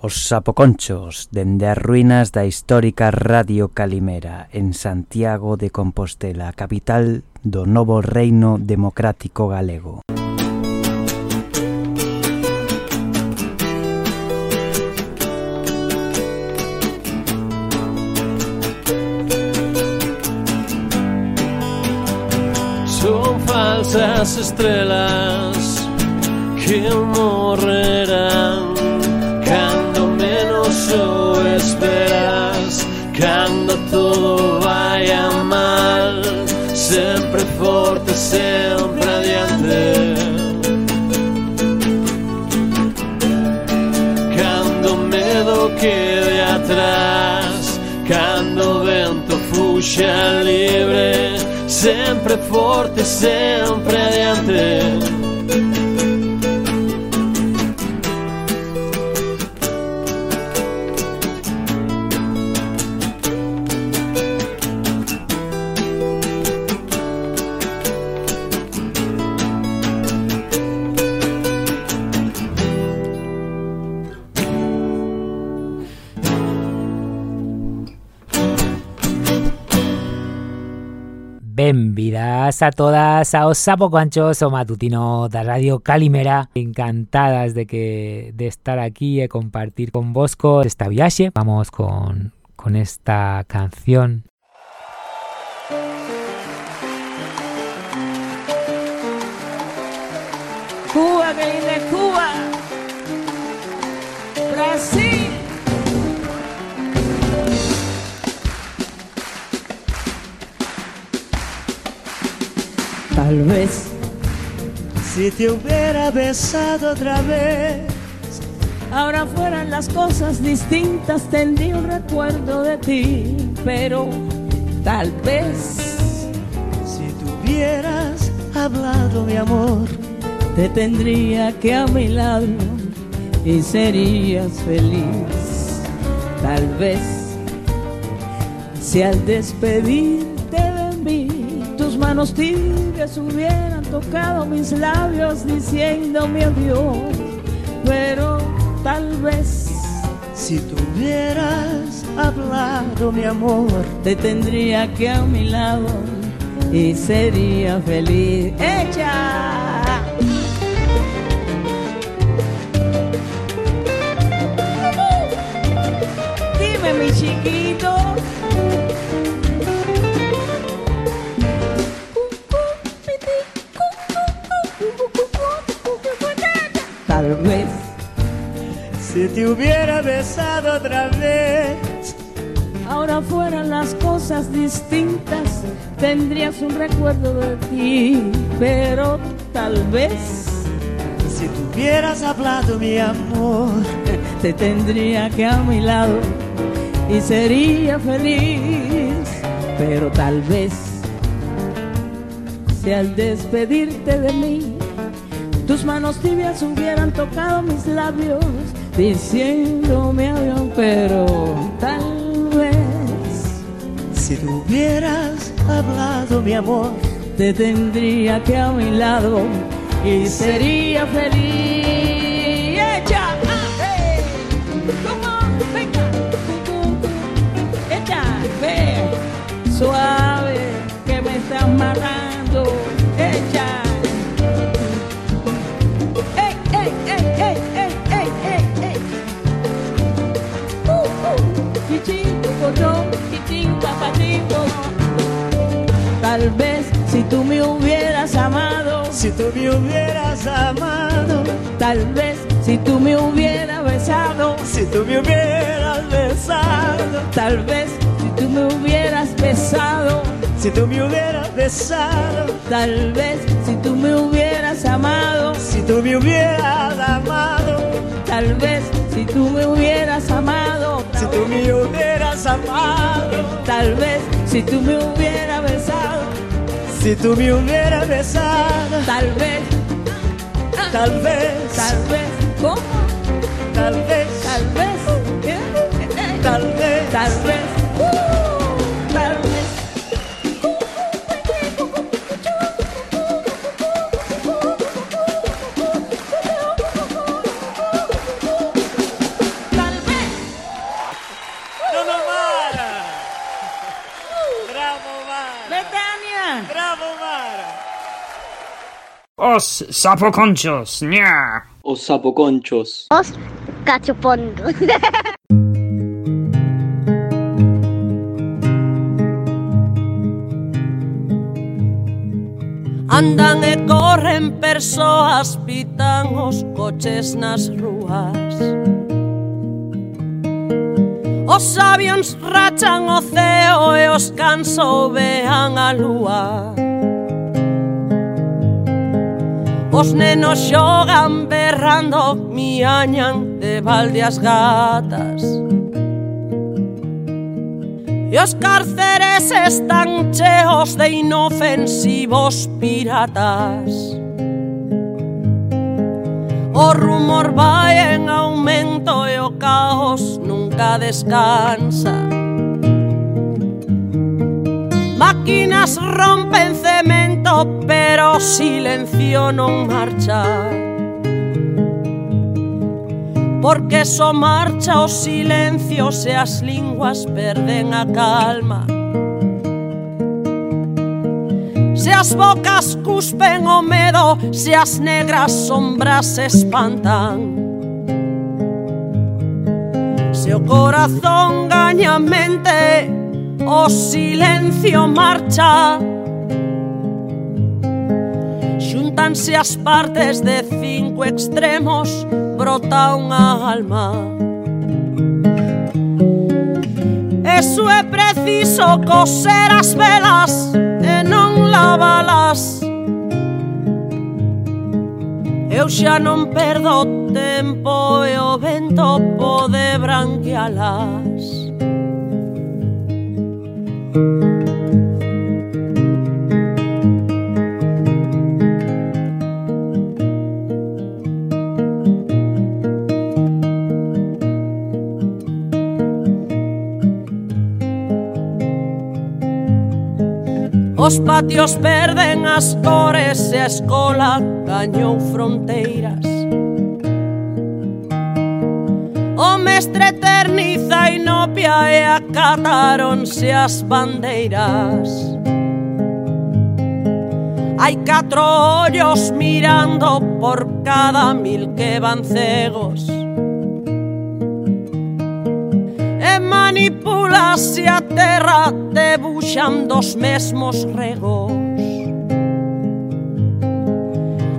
Os sapoconchos dende as ruínas da histórica Radio Calimera en Santiago de Compostela, capital do novo reino democrático galego. Son falsas estrelas que morrerán todo vaya mal sempre forte, sempre adiante. Cando medo quede atrás cando vento fuxa libre sempre forte, sempre adiante Benvidas a todas aos Sapo Conchos o matutino da Radio Calimera. Encantadas de que de estar aquí e compartir con vosco esta viaxe Vamos con, con esta canción Tal vez si te hubiera besado otra vez, ahora fueran las cosas distintas, tendría un recuerdo de ti, pero tal vez si tuvieras hablado, mi amor, te tendría que a mi lado y serías feliz. Tal vez si al despedirte de mí manos tibias hubieran tocado mis labios diciéndome adiós, pero tal vez si tuvieras hablado mi amor te tendría que a mi lado y sería feliz. ¡Echa! Dime mi chiquito. Tal vez si te hubiera besado otra vez, ahora fueran las cosas distintas, tendrías un recuerdo de ti, pero tal vez si tuvieras hablado mi amor, te tendría que a mi lado y sería feliz, pero tal vez si al despedirte de mí tus manos tibias hubieran tocado mis labios diciéndome adiós, pero tal vez si tuvieras hablado mi amor te tendría que a mi lado y sería feliz. ¡Echa! ¡Ah, hey! Venga. Echa, ve, suave que me estás matando. Tal vez si tú me hubieras amado, si tú me hubieras amado, tal vez si tú me hubieras besado, si tú me hubieras besado, tal vez si tú me hubieras besado, si tú me hubieras besado, tal vez si tú me hubieras amado, si tú me hubieras amado, tal vez si tú me hubieras amado, si tú me hubieras amado, Tal vez si tú me hubieras besado, si tú me hubieras besado, tal vez, tal vez, tal vez, ¿cómo? tal vez, Tal vez, ¿qué? tal vez, Tal vez, Os sapoconchos. ¡Nya! Os sapoconchos. Os cachopongos. Andan e corren persoas, pitan os coches nas rúas. Os avións rachan o ceo e os canso vean a lúa. Os nenos xogan berrando Miañan de balde as gatas. E os cárceres están cheos de inofensivos piratas. O rumor vai en aumento e o caos nunca descansa. Máquinas rompen cemento pero silencio non marcha. Porque só marcha o silencio se as linguas perden a calma. Se as bocas cuspen o medo, se as negras sombras se espantan. Se o corazón gaña mente, o silencio marcha. Xuntanse as partes de cinco extremos Brota unha alma. Eso é preciso coser as velas E non lavalas. Eu xa non perdo tempo e o vento pode branquealas. Os patios perden as cores e a escola gañou fronteiras. O mestre eterniza inopia e a catáronse as bandeiras. Hai catro ollos mirando por cada mil que van cegos. E manipulase a terra debuxando os mesmos regos.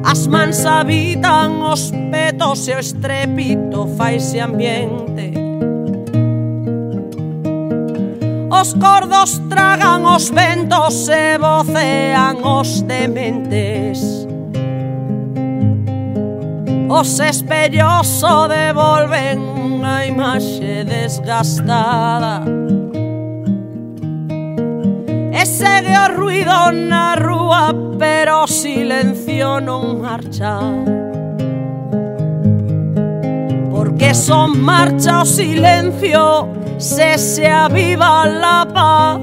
As mans habitan os petos e o estrépito faise ambiente Os cordos tragan os ventos e vocean os dementes. Os espellos o devolven unha imaxe desgastada. E segue o ruido na rúa pero o silencio non marcha. Porque son marcha o silencio se se aviva la paz.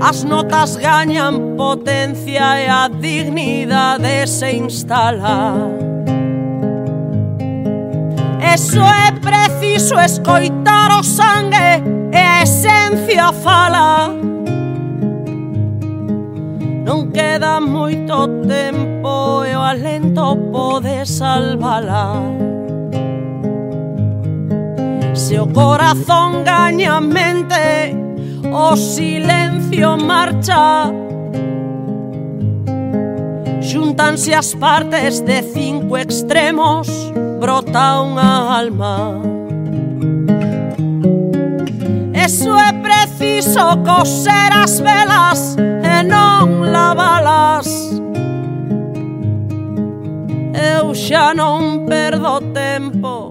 As notas gañan potencia e a dignidade se instala. Eso é preciso escoitar o sangue e a esencia fala. Non queda moito tempo e o alento pode salvala. Se o corazón gaña mente O silencio marcha. Xuntanse as partes de cinco extremos Brota unha alma. Eso é preciso coser as velas E non lavalas. Eu xa non perdo tempo.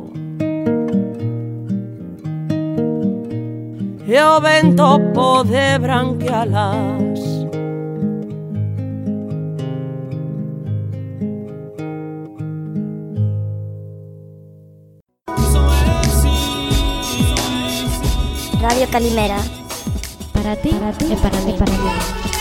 E o vento pode branquealas Radio Calimera. Para ti, para ti, e para mí, para mí.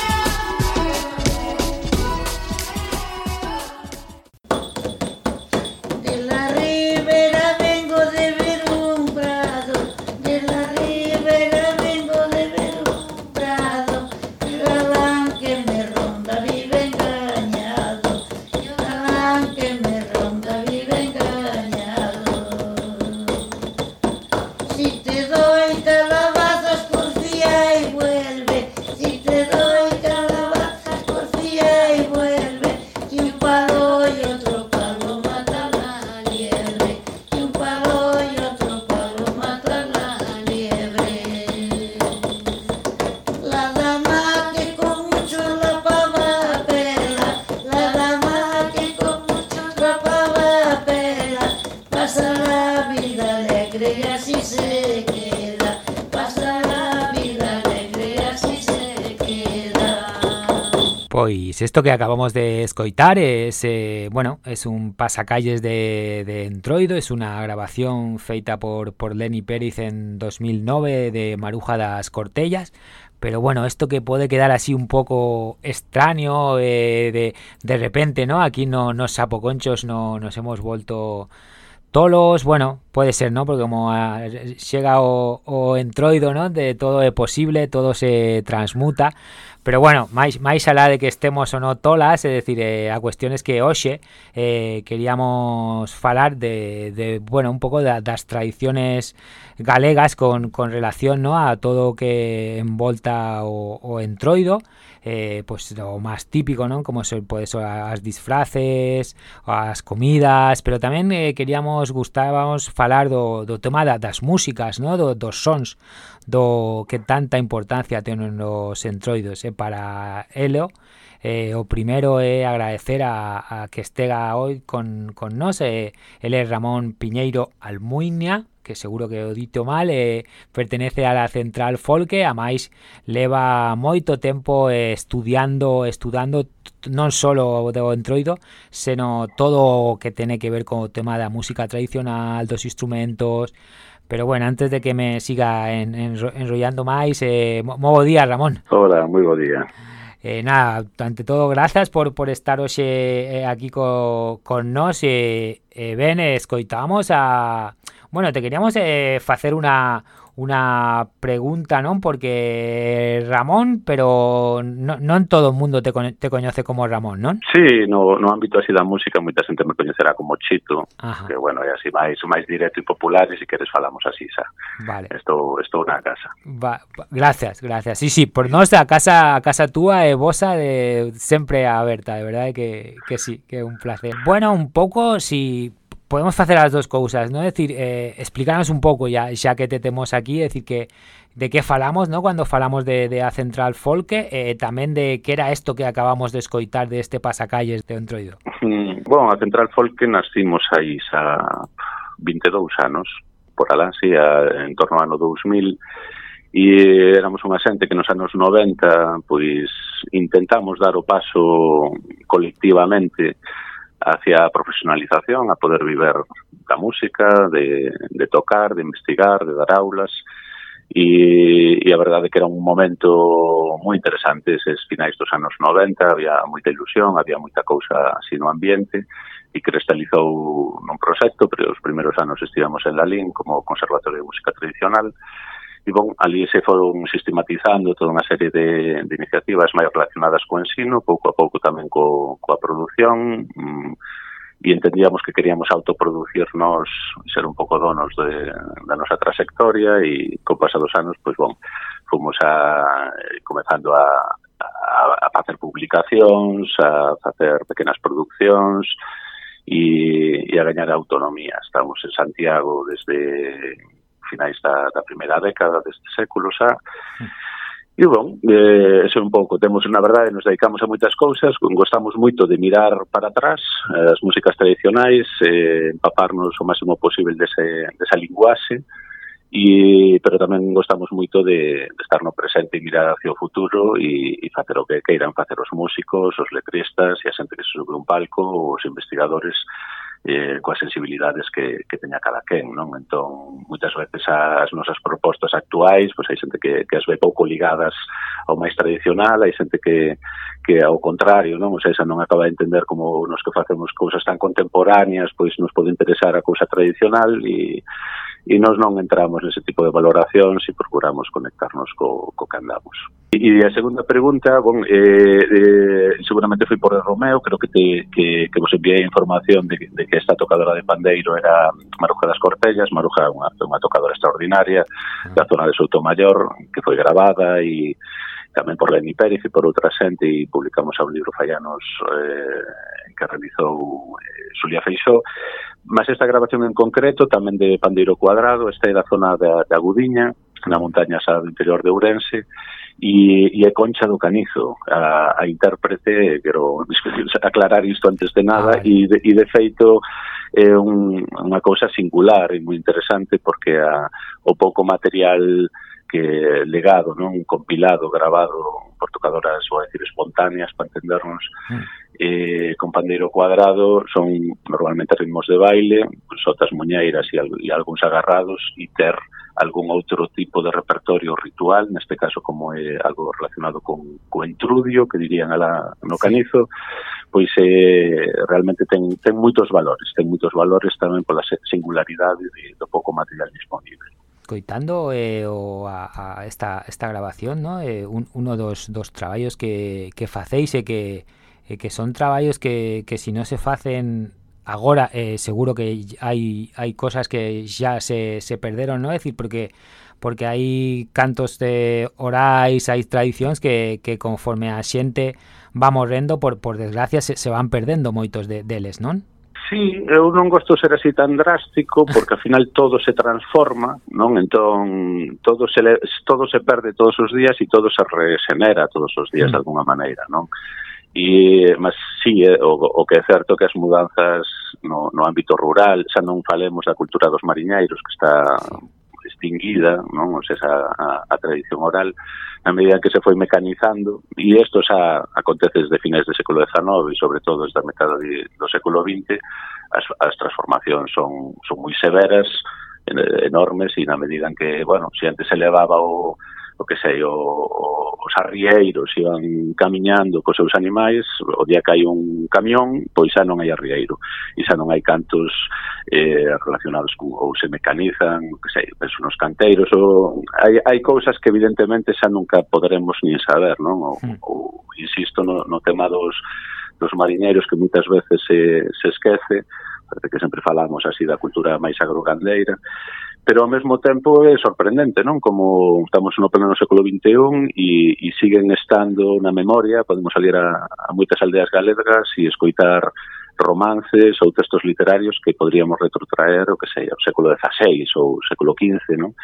Esto que acabamos de escoitar es, eh, bueno, es un pasacalles de, de Entroido, es una grabación feita por, por Lenny Pérez en 2009 de Maruja das Cortellas, pero bueno, esto que puede quedar así un poco extraño eh, de, de repente, ¿no? Aquí no, nos sapoconchos no, nos hemos vuelto tolos, bueno, puede ser, ¿no? Porque como ah, llega o, o entroido, ¿no? De todo es posible, todo se transmuta. Pero bueno, máis, máis alá de que estemos ou non tolas, é dicir, eh, a cuestión es que hoxe eh, queríamos falar de, bueno, un pouco da, das tradiciones galegas con, con relación ¿no? a todo que envolta o, o entroido, eh, pues o máis típico, ¿no? Como se ser as disfraces, as comidas, pero tamén eh, queríamos gustábamos falar do, do tema da, das músicas, ¿no? Do, dos sons, do que tanta importancia teñen os entroidos eh, para Helio. Eh, o primeiro é agradecer a, a que estega hoy con, con nos, eh, ele é Ramón Piñeiro Almuiña, que seguro que o dito mal, eh, pertenece á Central Folke, a máis leva moito tempo eh, estudiando, estudando non só do entroido, seno todo o que tene que ver con o tema da música tradicional, dos instrumentos, Pero bueno, antes de que me siga en, en, enrollando máis, eh, mo bo día, Ramón. Hola, moi bo día. Eh, nada, ante todo, gracias por, por estar hoxe eh, aquí co, con nós. Eh, eh, ben, escoitamos a... Bueno, te queríamos eh, facer unha, una pregunta, ¿no? Porque Ramón, pero no, non todo o mundo te, te coñece como Ramón, non? Sí, no, no ámbito así da música moita xente me coñecerá como Chito, Ajá. que bueno, é así máis máis directo e popular e se queres falamos así, xa. Vale. Estou estou na casa. Va, gracias, gracias. Sí, sí, por nós a casa a casa túa é vosa de sempre aberta, de verdade que que sí, que é un placer. Bueno, un pouco si podemos facer as dúas cousas, non? É dicir, eh, explicanos un pouco ya, xa que te temos aquí, é dicir que de que falamos, ¿no? Cando falamos de, de a Central Folke, eh, tamén de que era isto que acabamos de escoitar de este pasacalles de Entroido. Mm, bueno, a Central Folke nacimos aí xa 22 anos, por alá, sí, a, en torno ao ano 2000, e éramos unha xente que nos anos 90 pois intentamos dar o paso colectivamente hacia a profesionalización, a poder viver da música, de, de tocar, de investigar, de dar aulas, e, e a verdade que era un momento moi interesante eses finais dos anos 90, había moita ilusión, había moita cousa así no ambiente e cristalizou nun proxecto, pero os primeiros anos estivemos en Lalín como Conservatorio de Música Tradicional E, bon, ali se foron sistematizando toda unha serie de, de iniciativas máis relacionadas co ensino, pouco a pouco tamén co, coa produción, mm, e entendíamos que queríamos autoproducirnos, ser un pouco donos de, da nosa trayectoria e co pasados anos, pois bon, fomos a, eh, comezando a, a, a facer publicacións, a facer pequenas produccións, e, e a gañar autonomía. Estamos en Santiago desde finais da, da primeira década deste século xa. E bon, eh, ese un pouco, temos, na verdade, nos dedicamos a moitas cousas, gostamos moito de mirar para atrás eh, as músicas tradicionais, eh, empaparnos o máximo posible dese, desa linguaxe, e, pero tamén gostamos moito de, de estar no presente e mirar hacia o futuro e, e facer o que queiran facer os músicos, os letristas e a xente que se sube un palco, os investigadores eh, coas sensibilidades que, que teña cada quen, non? Entón, moitas veces as nosas propostas actuais, pois hai xente que, que as ve pouco ligadas ao máis tradicional, hai xente que, que ao contrario, non? O sea, esa non acaba de entender como nos que facemos cousas tan contemporáneas, pois nos pode interesar a cousa tradicional e e nós non entramos nese tipo de valoracións e procuramos conectarnos co, co que andamos. E, e a segunda pregunta, bon, eh, eh, seguramente foi por el Romeo, creo que, te, que, que vos enviei información de, de que esta tocadora de pandeiro era Maruja das Cortellas, Maruja é unha, unha tocadora extraordinaria da zona de Soutomayor, que foi gravada e tamén por Lenny Pérez e por outra xente e publicamos a un libro fallanos eh, que realizou eh, Xulia Feixó Mas esta grabación en concreto, tamén de Pandeiro Cuadrado, esta é da zona da, da Agudiña, na montaña xa do interior de Ourense, e, e é Concha do Canizo, a, a intérprete, quero aclarar isto antes de nada, ah, e de, e de feito é un, unha cousa singular e moi interesante, porque a, o pouco material que legado, non compilado, gravado por tocadoras, vou decir, espontáneas, para entendernos, mm. eh, con pandeiro cuadrado, son normalmente ritmos de baile, sotas muñeiras e, e algúns agarrados, e ter algún outro tipo de repertorio ritual, neste caso como é algo relacionado con co entrudio, que dirían ala no canizo, pois eh, realmente ten, ten moitos valores, ten moitos valores tamén pola singularidade de, do pouco material disponible coitando eh, o a, a esta, esta grabación, ¿no? Eh, un, uno dos, dos traballos que, que facéis e que, e que son traballos que, que si non se facen agora eh, seguro que hai hai cosas que xa se, se perderon, ¿no? É dicir, porque porque hai cantos de orais, hai tradicións que, que conforme a xente va morrendo, por, por desgracia, se, se van perdendo moitos de, deles, non? Sí, eu non gosto ser así tan drástico porque ao final todo se transforma, non? Entón todo se le, todo se perde todos os días e todo se regenera todos os días mm. de alguma maneira, non? E, mas sí, eh, o, o que é certo que as mudanzas no, no ámbito rural, xa non falemos da cultura dos mariñeiros que está extinguida, non? O sea, a, a tradición oral, na medida que se foi mecanizando, e isto xa acontece desde fines do século XIX e sobre todo desde a metade do século XX, as, as transformacións son, son moi severas, enormes, e na medida en que, bueno, se antes se levaba o, o que sei, o, os arrieiros iban camiñando cos seus animais, o día que hai un camión, pois xa non hai arrieiro, e xa non hai cantos eh, relacionados con, ou se mecanizan, o que sei, penso nos canteiros, ou, hai, hai cousas que evidentemente xa nunca poderemos nin saber, non? O, hmm. o insisto no, no tema dos, dos mariñeiros que moitas veces se, se esquece, parece que sempre falamos así da cultura máis agrogandeira, pero ao mesmo tempo é sorprendente, non? Como estamos no pleno século XXI e, e siguen estando na memoria, podemos salir a, a moitas aldeas galegas e escoitar romances ou textos literarios que podríamos retrotraer, o que sei, ao século XVI ou século XV, non?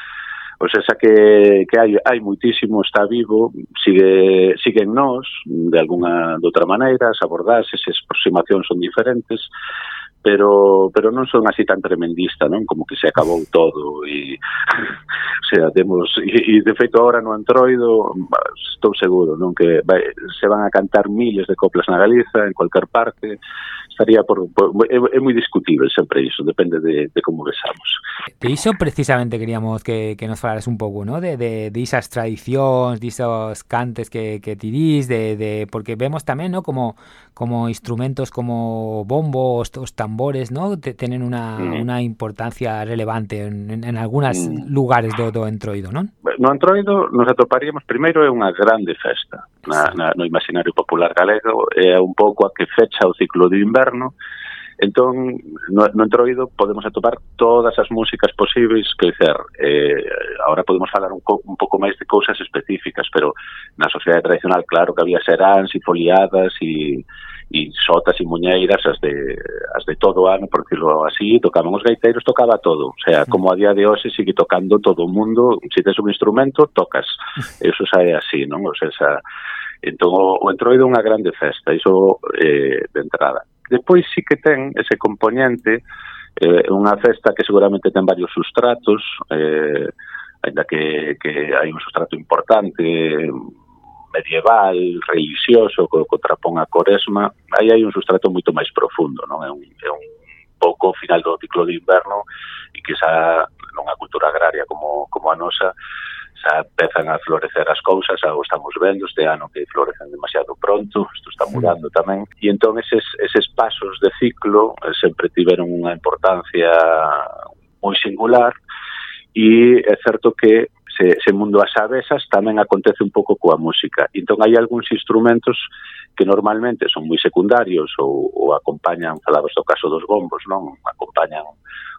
Pois o sea, que, que hai, hai muitísimo, está vivo, sigue, sigue en nós, de alguna de outra maneira, as abordaxes, as aproximacións son diferentes, pero pero non son así tan tremendista, non? Como que se acabou todo e o sea, temos e, e de feito agora no Antroido estou seguro, non que vai, se van a cantar miles de coplas na Galiza en cualquier parte, estaría por, por é, é moi discutible sempre iso, depende de, de como vexamos de iso precisamente queríamos que, que nos falaras un pouco, ¿no? De, de, de esas tradicións, disos cantes que, que tirís, de, de, porque vemos tamén, ¿no? Como, como instrumentos como bombo, os, os tambores, ¿no? Te, tenen unha mm. una importancia relevante en, en, en algunas mm. lugares do, do Entroido, non? No Entroido nos atoparíamos, primeiro é unha grande festa na, na, no imaginario popular galego, é un pouco a que fecha o ciclo de inverno, Entón, no, no Entroido podemos atopar todas as músicas posibles, que dizer, eh, ahora podemos falar un, un pouco máis de cousas específicas, pero na sociedade tradicional, claro que había seráns e foliadas e, e sotas e muñeiras, as de, as de todo ano, por decirlo así, tocaban os gaiteiros, tocaba todo. O sea, como a día de hoxe sigue tocando todo o mundo, se si tens un instrumento, tocas. Eso xa é así, non? O sea, xa, entón, o, o Entroido é unha grande festa, iso eh, de entrada. Depois sí que ten ese componente, eh, unha festa que seguramente ten varios sustratos, eh, ainda que, que hai un sustrato importante, medieval, religioso, co, co trapón a coresma, aí hai un sustrato moito máis profundo, non? É un, é un pouco final do ciclo de inverno e que xa non a cultura agraria como, como a nosa, xa empezan a florecer as cousas, xa o estamos vendo este ano que florecen demasiado pronto, isto está mudando tamén, e entón eses, eses pasos de ciclo eh, sempre tiveron unha importancia moi singular e é certo que se, se mundo as avesas tamén acontece un pouco coa música. Entón hai algúns instrumentos que normalmente son moi secundarios ou, ou acompañan, falabas do caso dos bombos, non? Acompañan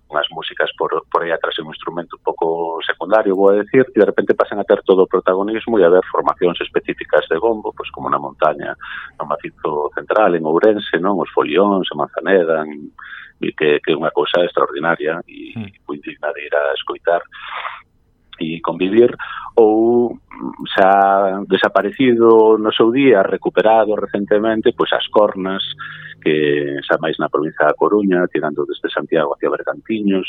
unhas músicas por, por aí atrás un instrumento un pouco secundario, vou a decir, e de repente pasan a ter todo o protagonismo e a ver formacións específicas de bombo, pois como na montaña, no macizo central, en Ourense, non os folións, en Manzaneda, en, que, que é unha cousa extraordinaria e mm. moi digna de ir a escoitar ti convivir ou mm, xa desaparecido no seu día, recuperado recentemente, pois as cornas que xa máis na provincia da Coruña, tirando desde Santiago hacia Bergantiños,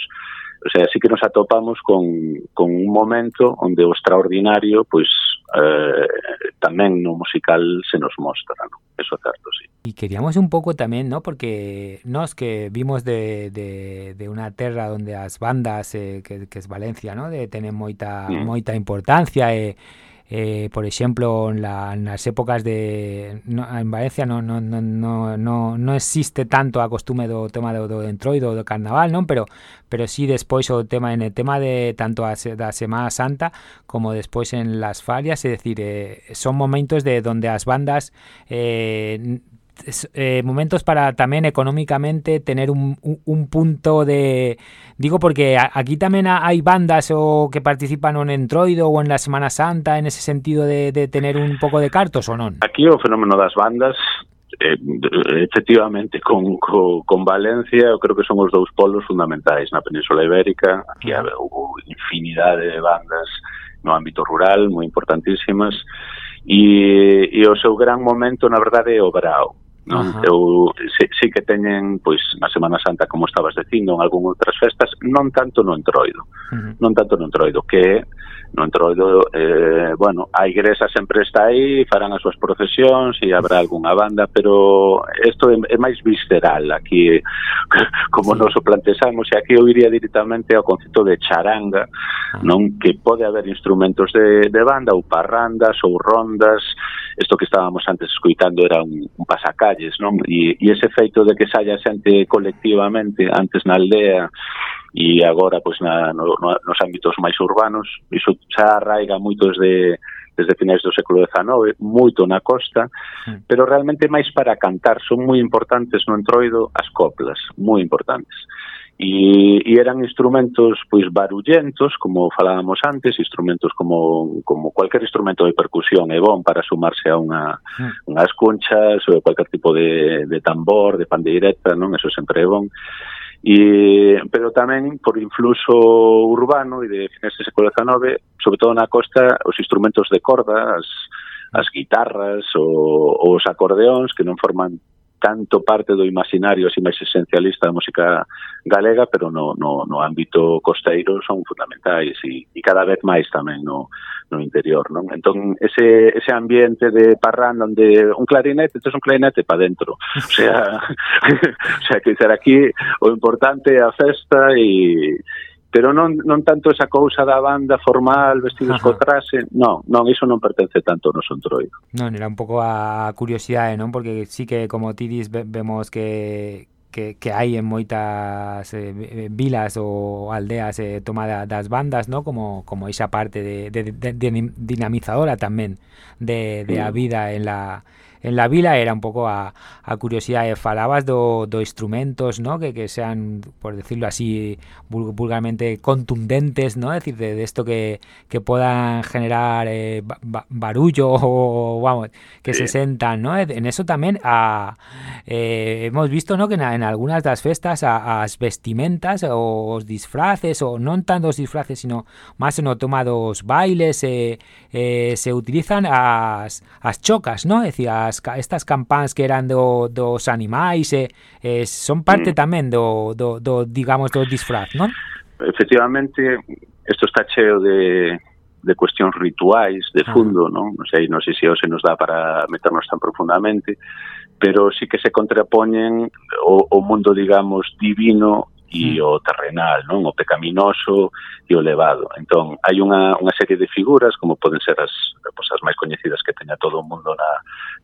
o sea, así que nos atopamos con, con un momento onde o extraordinario pois eh, tamén no musical se nos mostra, ¿no? Eso é certo, sí. E queríamos un pouco tamén, ¿no? Porque nós que vimos de, de, de unha terra onde as bandas, eh, que, que es Valencia, ¿no? De, tener moita, mm. moita importancia e eh, Eh, por exemplo, la, nas épocas de no, en Valencia non, no, no, no, no existe tanto a costume do tema do, do entroido, do carnaval, non? Pero pero sí despois o tema en el tema de tanto a, da Semana Santa como despois en las falias, é dicir, eh, son momentos de donde as bandas eh, eh, momentos para también económicamente tener un, un, un, punto de... Digo porque aquí también hay bandas o que participan en Entroido o en la Semana Santa en ese sentido de, de tener un pouco de cartos o non? Aquí o fenómeno das bandas eh, efectivamente con, con, con Valencia eu creo que son os dous polos fundamentais na Península Ibérica aquí uh -huh. houve infinidade de bandas no ámbito rural moi importantísimas e, e o seu gran momento na verdade é o Brao Non? Ajá. Eu sí, sí que teñen, pois, na Semana Santa, como estabas dicindo, en algún outras festas, non tanto no Entroido, uh -huh. non tanto no Entroido, que no Entroido, eh, bueno, a igresa sempre está aí, farán as súas procesións e habrá algunha banda, pero isto é, é máis visceral aquí, como sí. nos o plantexamos, e aquí eu iría directamente ao concepto de charanga, ah. non que pode haber instrumentos de, de banda ou parrandas ou rondas, isto que estábamos antes escuitando era un, un pasacalles, non? E, e ese feito de que saia xente colectivamente antes na aldea e agora pois na, no, no, nos ámbitos máis urbanos iso xa arraiga moito desde desde finais do século XIX, moito na costa, mm. pero realmente máis para cantar, son moi importantes no entroido as coplas, moi importantes. E, e eran instrumentos pois barullentos, como falábamos antes, instrumentos como, como cualquier instrumento de percusión é bon para sumarse a unha, mm. unhas conchas ou cualquier tipo de, de tambor, de pandeireta, non? Eso sempre é bon e, pero tamén por influxo urbano e de fines do século XIX, sobre todo na costa, os instrumentos de corda, as, as guitarras ou, ou os acordeóns que non forman tanto parte do imaginario así máis esencialista da música galega, pero no, no, no ámbito costeiro son fundamentais e, e cada vez máis tamén no, no interior. Non? Entón, ese, ese ambiente de parranda onde un clarinete, tes un clarinete para dentro. O sea, o sea que ser aquí o importante é a festa e, pero non, non tanto esa cousa da banda formal, vestidos Ajá. co traxe, non, non, iso non pertence tanto ao noso entroido. Non, era un pouco a curiosidade, non? Porque sí que, como ti dis, vemos que, que, que hai en moitas eh, eh vilas ou aldeas eh, tomada das bandas, ¿no? como, como esa parte de, de, de, de dinamizadora tamén de, de a vida en la en la vila era un pouco a, a curiosidade falabas do, do instrumentos ¿no? que, que sean, por decirlo así vulgarmente contundentes ¿no? es decir, de, de esto que, que puedan generar eh, ba, barullo o vamos, que sí. se sentan ¿no? en eso tamén a, eh, hemos visto ¿no? que en, en algunas das festas a, as vestimentas ou os disfraces ou non tanto os disfraces sino máis en o toma dos bailes eh, eh, se utilizan as, as chocas ¿no? es decir, as as estas campáns que eran do, dos animais e, eh, son parte mm. tamén do, do, do digamos do disfraz, non? Efectivamente, isto está cheo de, de cuestións rituais de ah. fundo, ah. non? Non sei, non sei se hoxe nos dá para meternos tan profundamente, pero sí que se contrapoñen o, o mundo, digamos, divino e mm. o terrenal, non? O pecaminoso e o elevado. Entón, hai unha, unha serie de figuras, como poden ser as, pues, as máis coñecidas que teña todo o mundo na,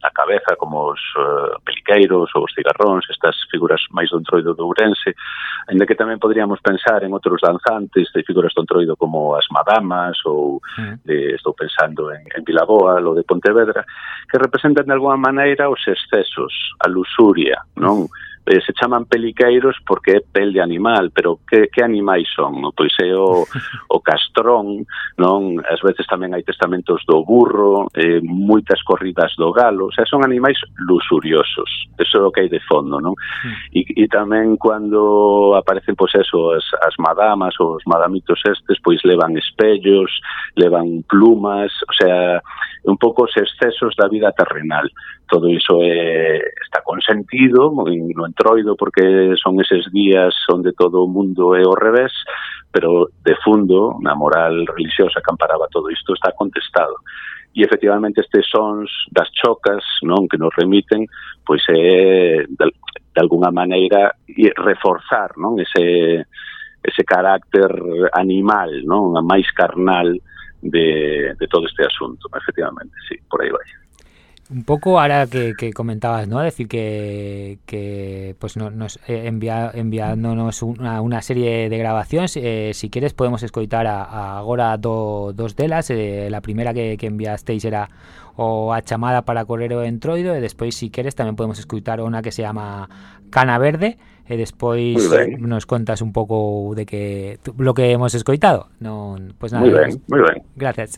na cabeza, como os uh, peliqueiros ou os cigarróns, estas figuras máis do entroido do Ourense, ainda que tamén poderíamos pensar en outros danzantes de figuras do entroido como as madamas ou mm. de, estou pensando en, en Vilaboa, lo de Pontevedra, que representan de alguma maneira os excesos, a lusuria, non? Mm eh, se chaman peliqueiros porque é pel de animal, pero que, que animais son? No? Pois é o, o castrón, non? As veces tamén hai testamentos do burro, eh, moitas corridas do galo, o sea, son animais lusuriosos, eso é o que hai de fondo, non? Hmm. E, e tamén cando aparecen, pois eso, as, as madamas ou os madamitos estes, pois levan espellos, levan plumas, o sea, un pouco os excesos da vida terrenal. Todo iso é, está consentido, no troido porque son eses días onde todo o mundo é ao revés, pero de fundo, na moral religiosa que amparaba todo isto, está contestado. E efectivamente estes sons das chocas non que nos remiten pois é de, de alguna maneira reforzar non ese ese carácter animal non a máis carnal de, de todo este asunto efectivamente sí. Un poco ahora que, que, comentabas, ¿no? Decir que, que pues no, nos eh, envía, enviándonos una, una, serie de grabacións eh, Si quieres podemos escoitar a, a agora do, dos delas. Eh, La primeira que, que enviasteis era o a chamada para correr o entroido E despois, si queres, tamén podemos escoitar unha que se llama Cana Verde E despois nos contas un pouco de que lo que hemos escoitado. No, pues nada, Muy ben, moi ben. Gracias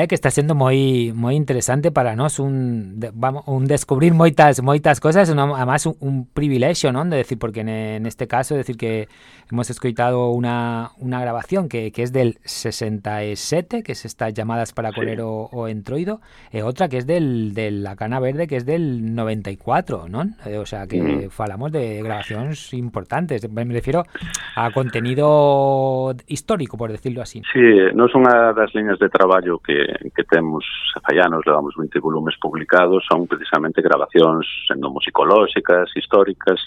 eh, que está sendo moi moi interesante para nós un de, vamos un descubrir moitas moitas cosas, un, además un, un privilexio, non, de decir porque en, en este caso decir que Hemos escoitado una, una grabación que, que es del 67, que es estas llamadas para colero sí. o entroido, e outra que es del, de la cana verde, que es del 94, non? Eh, o sea, que mm. falamos de grabacións importantes, me refiero a contenido histórico, por decirlo así. Sí, non son a das liñas de traballo que, que temos fai anos, levamos 20 volumes publicados, son precisamente grabacións sendo musicolóxicas, históricas,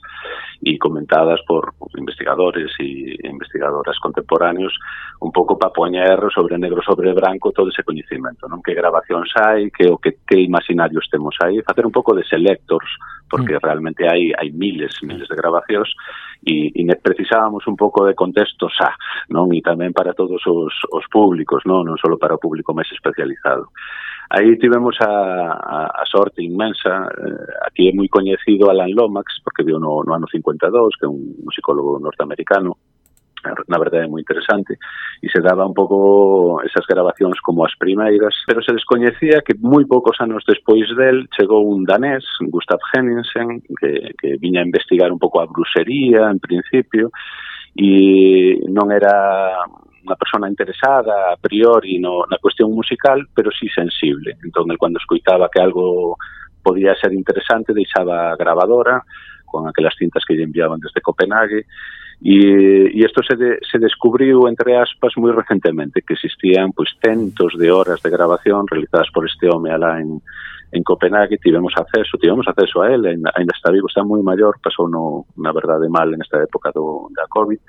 e comentadas por investigadores e investigadoras contemporáneos un pouco para poñer sobre negro sobre branco todo ese coñecimento, non? Que grabacións hai, que o que, que imaginarios temos aí, facer un pouco de selectors porque mm. realmente hai hai miles, miles de grabacións e, e precisábamos un pouco de contexto xa, non? E tamén para todos os, os públicos, non? Non só para o público máis especializado. Aí tivemos a, a, a sorte inmensa, eh, aquí é moi coñecido Alan Lomax, porque viu no, no ano 52, que é un psicólogo norteamericano, na verdade é moi interesante, e se daba un pouco esas grabacións como as primeiras, pero se descoñecía que moi poucos anos despois del chegou un danés, Gustav Henningsen, que, que viña a investigar un pouco a bruxería en principio, e non era unha persona interesada a priori no, na cuestión musical, pero sí sensible. Entón, el cando escoitaba que algo podía ser interesante, deixaba a grabadora, con aquelas cintas que lle enviaban desde Copenhague, e, e isto se, de, se descubriu, entre aspas, moi recentemente, que existían pois, centos de horas de grabación realizadas por este home alá en, en Copenhague tivemos acceso, tivemos acceso a él, ainda está vivo, está moi maior, pasou no, na verdade mal en esta época do, da COVID,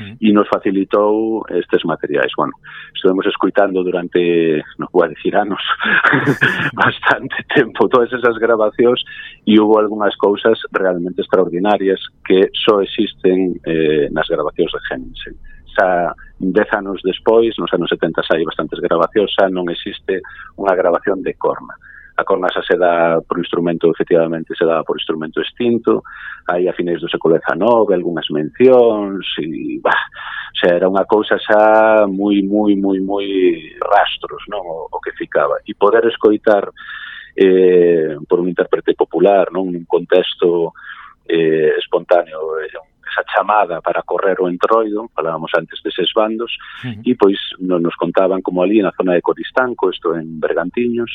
mm. e nos facilitou estes materiais. Bueno, estuvemos escuitando durante, non vou a decir anos, bastante tempo todas esas grabacións e hubo algunhas cousas realmente extraordinarias que só existen eh, nas grabacións de Henningsen. Xa, dez anos despois, nos anos 70 hai bastantes grabacións, xa non existe unha grabación de Cormac a cornasa se dá por instrumento, efectivamente, se dá por instrumento extinto, aí a finais do século XIX, algunhas mencións, e, bah, xa era unha cousa xa moi, moi, moi, moi rastros, non, o, o que ficaba. E poder escoitar eh, por un intérprete popular, non, nun contexto eh, espontáneo, eh, un esa chamada para correr o entroido, falábamos antes deses bandos, uh -huh. e pois non nos contaban como ali na zona de Coristanco, isto en Bergantiños,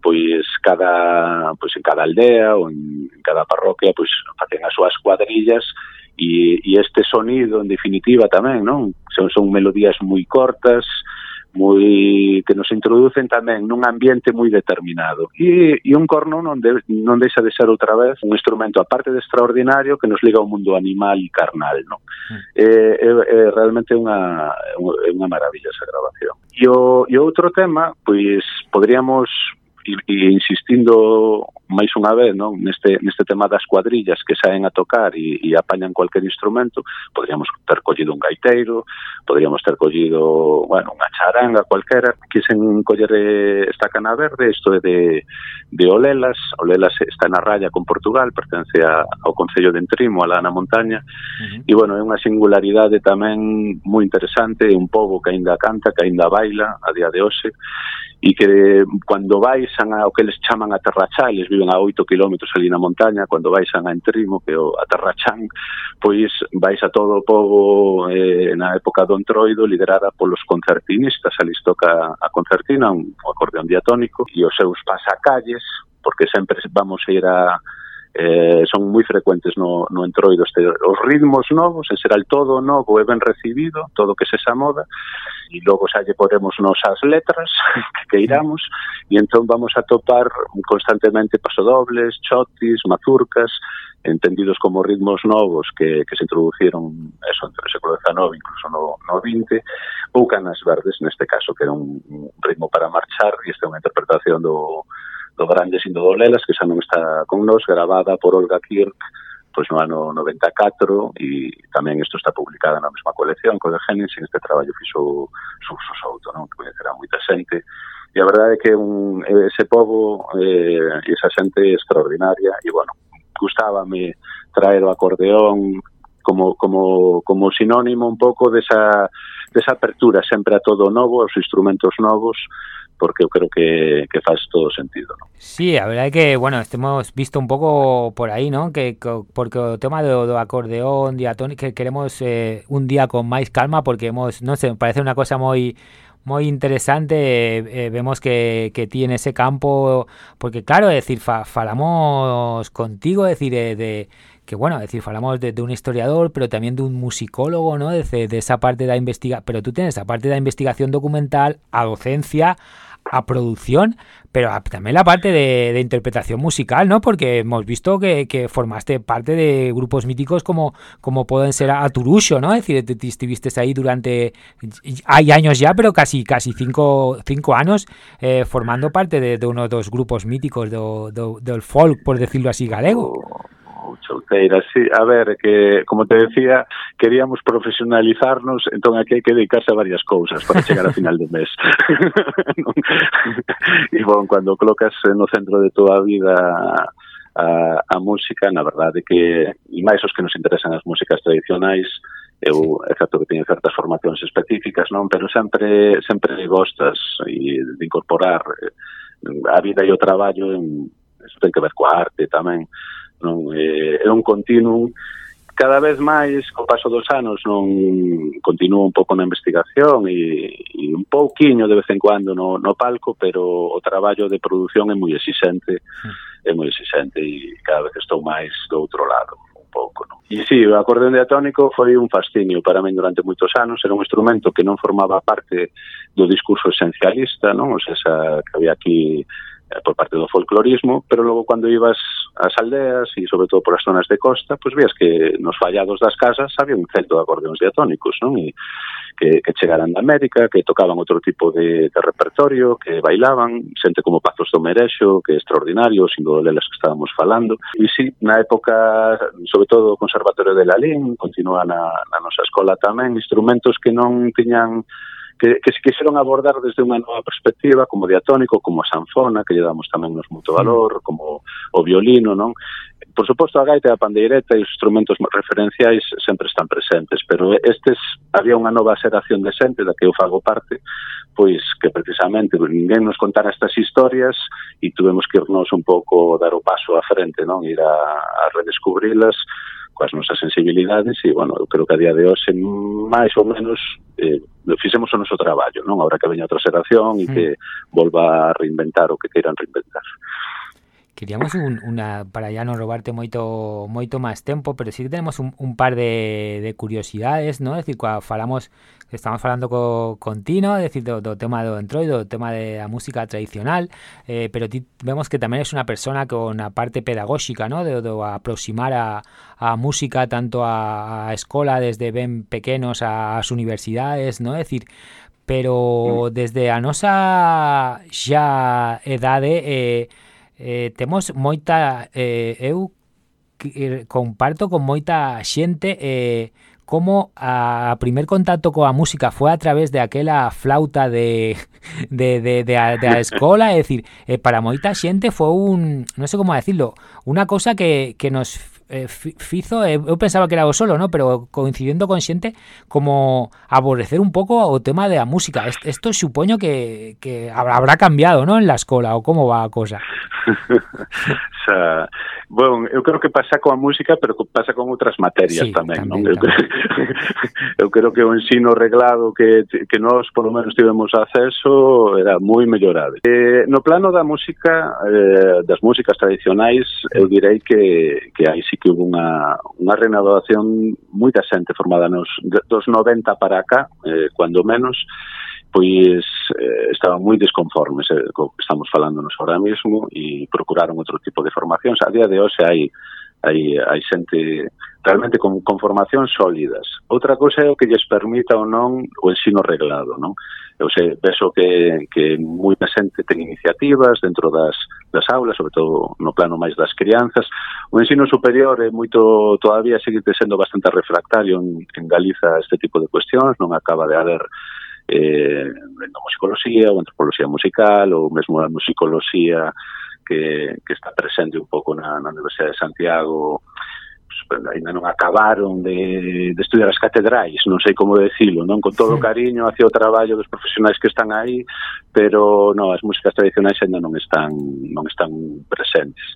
pois cada pois en cada aldea ou en, en cada parroquia pois facen as súas cuadrillas e, e este sonido en definitiva tamén, non? Son, son melodías moi cortas, moi que nos introducen tamén nun ambiente moi determinado. E, e un corno non, de, non deixa de ser outra vez un instrumento aparte de extraordinario que nos liga ao mundo animal e carnal, non? Mm. É, é, é realmente unha, unha maravilla esa grabación. E o, e outro tema, pois, podríamos e, e insistindo máis unha vez non neste, neste tema das cuadrillas que saen a tocar e, e apañan cualquier instrumento podríamos ter collido un gaiteiro podríamos ter collido bueno, unha charanga cualquera. Quisen coller eh, esta cana verde isto é de, de Olelas. Olelas está na raya con Portugal pertence a, ao Concello de Entrimo a Lana montaña. Uh -huh. e bueno, é unha singularidade tamén moi interesante un pobo que aínda canta que aínda baila a día de hoxe e que cando baixan ao que eles chaman a Terrachá, eles viven a 8 km ali na montaña, cando baixan a Entrimo, que é a Terrachán, pois a todo o povo eh, na época do Entroido, liderada polos concertinistas, ali toca a concertina, un acordeón diatónico, e os seus pasacalles, porque sempre vamos a ir a eh, son moi frecuentes no, no entroido este, Os ritmos novos, en xeral todo novo e ben recibido, todo que se esa moda, e logo xa lle podemos nos as letras que queiramos, e entón vamos a topar constantemente pasodobles, chotis, mazurcas, entendidos como ritmos novos que, que se introduciron eso entre o século XIX incluso no, no XX ou canas verdes neste caso que era un, un ritmo para marchar e esta é unha interpretación do, do grande Sindo Dolelas, que xa non está con nós, gravada por Olga Kirk pois no ano 94 e tamén isto está publicada na mesma colección, co de este traballo fixo Suso Souto, non? que coñecerá moita xente, e a verdade é que un, ese povo eh, esa xente extraordinaria e, bueno, gustábame traer o acordeón, como, como, como sinónimo un pouco desa, desa apertura sempre a todo novo, aos instrumentos novos porque eu creo que, que faz todo sentido. Sí, a verdade que, bueno, hemos visto un pouco por aí, ¿no? Que, que porque o tema do, do acordeón diatónico que queremos eh, un día con máis calma porque hemos, non sei, parece unha cosa moi moi interesante eh, vemos que, que ti en ese campo porque claro, é decir, fa, falamos contigo, é decir, eh, de que bueno, es decir, falamos de, de, un historiador, pero también de un musicólogo, ¿no? De, de esa parte de la investigación, pero tú tienes esa parte de la investigación documental, a docencia, a producción, pero también la parte de, de, interpretación musical, ¿no? Porque hemos visto que, formaste parte de grupos míticos como, como pueden ser Aturusho, ¿no? Es decir, te, te estuviste ahí durante, hay años ya, pero casi casi cinco, cinco años eh, formando parte de, de, uno de los grupos míticos del folk, por decirlo así, galego. ou solteiras, sí, a ver, que como te decía, queríamos profesionalizarnos, entón aquí hai que dedicarse a varias cousas para chegar a final de mes. e bon, cando colocas no centro de toda a vida a, a música, na verdade que, e máis os que nos interesan as músicas tradicionais, eu é certo que teño certas formacións específicas, non, pero sempre sempre gostas e de incorporar eh, a vida e o traballo en, eso ten que ver coa arte tamén non é, é un continuum cada vez máis co paso dos anos non continuo un pouco na investigación e, e un pouquiño de vez en cuando no, no palco, pero o traballo de produción é moi exixente, é moi exixente e cada vez estou máis do outro lado un pouco, non? E si, sí, o acordeón diatónico foi un fascinio para min durante moitos anos, era un instrumento que non formaba parte do discurso esencialista, non? O sea, que había aquí eh, por parte do folclorismo, pero logo cando ibas ás aldeas e sobre todo por as zonas de costa, pois vías que nos fallados das casas había un celto de acordeóns diatónicos, non? E que, que chegaran da América, que tocaban outro tipo de, de repertorio, que bailaban, xente como Pazos do Merexo, que é extraordinario, sin dolelas que estábamos falando. E sí, na época, sobre todo o Conservatorio de Lalín, continúa na, na nosa escola tamén, instrumentos que non tiñan que, que se quixeron abordar desde unha nova perspectiva, como diatónico, como a sanfona, que lle damos tamén nos moito mm. valor, como o violino, non? Por suposto, a gaita, e a pandeireta e os instrumentos referenciais sempre están presentes, pero estes había unha nova xeración de xente da que eu fago parte, pois que precisamente ninguén nos contara estas historias e tuvemos que irnos un pouco dar o paso á frente, non? Ir a, a redescubrilas coas nosas sensibilidades e, bueno, eu creo que a día de hoxe máis ou menos eh, fixemos o noso traballo, non? Ahora que veña outra xeración e hmm. que volva a reinventar o que queiran reinventar. Queríamos un, una para ya non robarte moito moito máis tempo, pero sí que tenemos un, un par de, de curiosidades, ¿no? Es decir, cuando falamos, estamos falando co, con Tino, es decir, do, do tema do Android, do tema de a música tradicional, eh, pero ti, vemos que tamén es una persona con a parte pedagóxica, ¿no? De, de aproximar a, a música tanto a, a escola desde ben pequenos a, as universidades, ¿no? Es decir, pero mm. desde a nosa xa edade eh eh, temos moita... Eh, eu eh, comparto con moita xente eh, como a primer contacto coa música foi a través de aquela flauta de de, de, de, a, de a escola, é dicir, eh, para moita xente foi un, non sei como decirlo, unha cosa que, que nos eh, fizo, eh, eu pensaba que era o solo, ¿no? pero coincidiendo con xente como aborrecer un pouco o tema de a música. Isto esto supoño que, que habrá cambiado, ¿no? En la escola, ou como va a cosa? o sea, bon, eu creo que pasa coa música, pero pasa con outras materias sí, tamén, tamén, non? Tamén. Eu, creo, eu creo que o ensino reglado que, que nós polo menos tivemos acceso era moi mellorado. Eh, no plano da música, eh, das músicas tradicionais, eu direi que, que hai sí sí que hubo unha, unha renovación moita xente formada nos, dos 90 para acá, eh, cuando menos, pois eh, estaban moi desconformes eh, co que estamos falando nos ahora mesmo e procuraron outro tipo de formacións. A día de hoxe hai hai, hai xente realmente con, con formacións sólidas. Outra cousa é o que lles permita ou non o ensino reglado, non? eu sei, vexo que, que moi presente ten iniciativas dentro das, das aulas, sobre todo no plano máis das crianzas. O ensino superior é moito, todavía sigue sendo bastante refractario en, en Galiza este tipo de cuestións, non acaba de haber eh, etnomusicoloxía ou antropoloxía musical ou mesmo a musicoloxía que, que está presente un pouco na, na Universidade de Santiago ainda non acabaron de, de estudiar as catedrais, non sei como decilo, non? Con todo o sí. cariño hacia o traballo dos profesionais que están aí, pero non, as músicas tradicionais ainda non están non están presentes.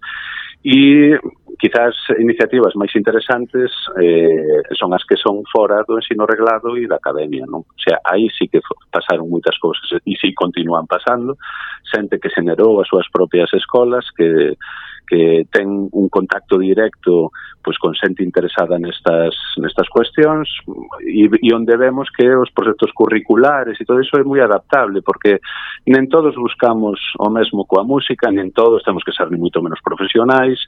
E quizás iniciativas máis interesantes eh, son as que son fora do ensino reglado e da academia, non? O sea, aí sí que pasaron moitas cousas e sí continúan pasando, xente que xenerou as súas propias escolas que que ten un contacto directo pois con xente interesada nestas nestas cuestións e, e onde vemos que os proxectos curriculares e todo iso é moi adaptable porque nen todos buscamos o mesmo coa música, nen todos temos que ser ni moito menos profesionais,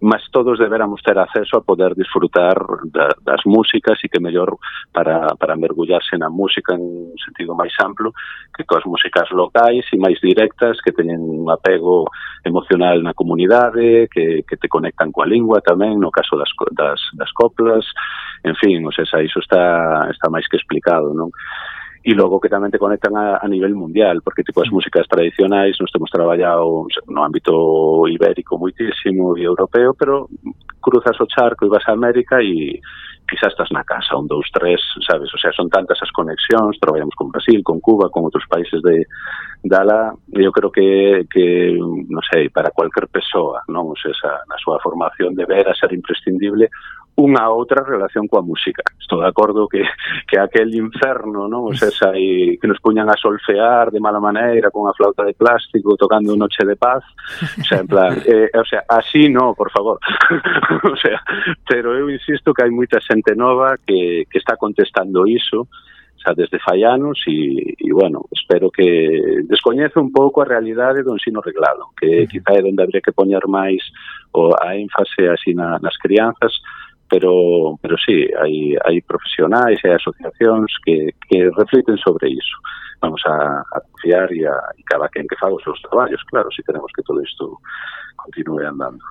mas todos deberamos ter acceso a poder disfrutar da, das músicas e que mellor para, para mergullarse na música en sentido máis amplo que coas músicas locais e máis directas que teñen un apego emocional na comunidade que, que te conectan coa lingua tamén, no caso das, das, das coplas, en fin, o sea, iso está, está máis que explicado, non? e logo que tamén te conectan a, a nivel mundial, porque tipo as mm. músicas tradicionais nos temos traballado no ámbito ibérico muitísimo e europeo, pero cruzas o charco e vas a América e quizás estás na casa, un, dous, tres, sabes? O sea, son tantas as conexións, traballamos con Brasil, con Cuba, con outros países de Dala, eu creo que, que non sei, para cualquier persoa, non? O sea, na súa formación de ver a ser imprescindible unha outra relación coa música. Estou de acordo que, que aquel inferno, non? O sea, aí, que nos puñan a solfear de mala maneira con a flauta de plástico tocando Noche de Paz, o sea, en plan, eh, o sea, así no, por favor. o sea, pero eu insisto que hai moita xente nova que, que está contestando iso, xa desde fallanos e, e bueno, espero que descoñece un pouco a realidade do ensino reglado, que uh -huh. quizá é onde habría que poñer máis o, a énfase así na, nas crianzas, pero pero sí, hai, hai profesionais e hai asociacións que, que refliten sobre iso. Vamos a, a confiar e, a, e cada quen que faga os seus traballos, claro, si queremos que todo isto continue andando.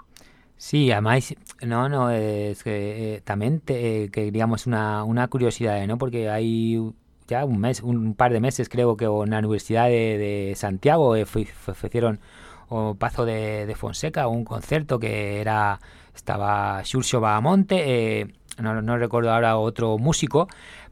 Sí, además, no, no, es que eh, también te, eh, queríamos una, una curiosidad, ¿no? Porque hay ya un mes, un par de meses creo que en la Universidad de, de Santiago eh, ofrecieron o Pazo de, de Fonseca un concierto que era estaba Xurxo Bahamonte, eh, no, no recordo ahora outro músico,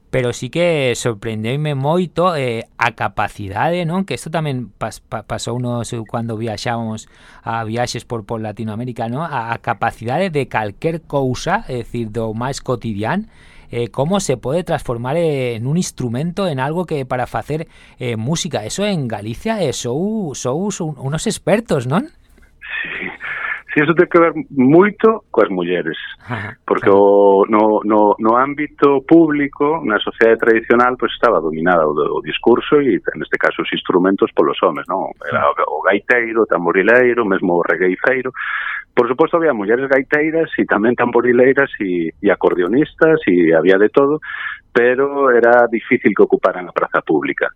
pero sí que sorprendeume moito eh, a capacidade, non? Que isto tamén pas, pa, pasou nos cando a viaxes por, por Latinoamérica, non? A, a capacidade de calquer cousa, é dicir, do máis cotidiano, eh, cómo se puede transformar en un instrumento, en algo que para facer eh, música. Eso en Galicia eh, sou, sou unos expertos, non? Sí. Si isto ten que ver moito coas mulleres, porque o, no, no, no ámbito público, na sociedade tradicional, pues, estaba dominada o, o discurso e, neste caso, os instrumentos polos homes, non? Era o, o gaiteiro, o tamborileiro, mesmo o regueifeiro, Por suposto, había mulleres gaiteiras e tamén tamborileiras e, e acordeonistas e había de todo, pero era difícil que ocuparan a praza pública.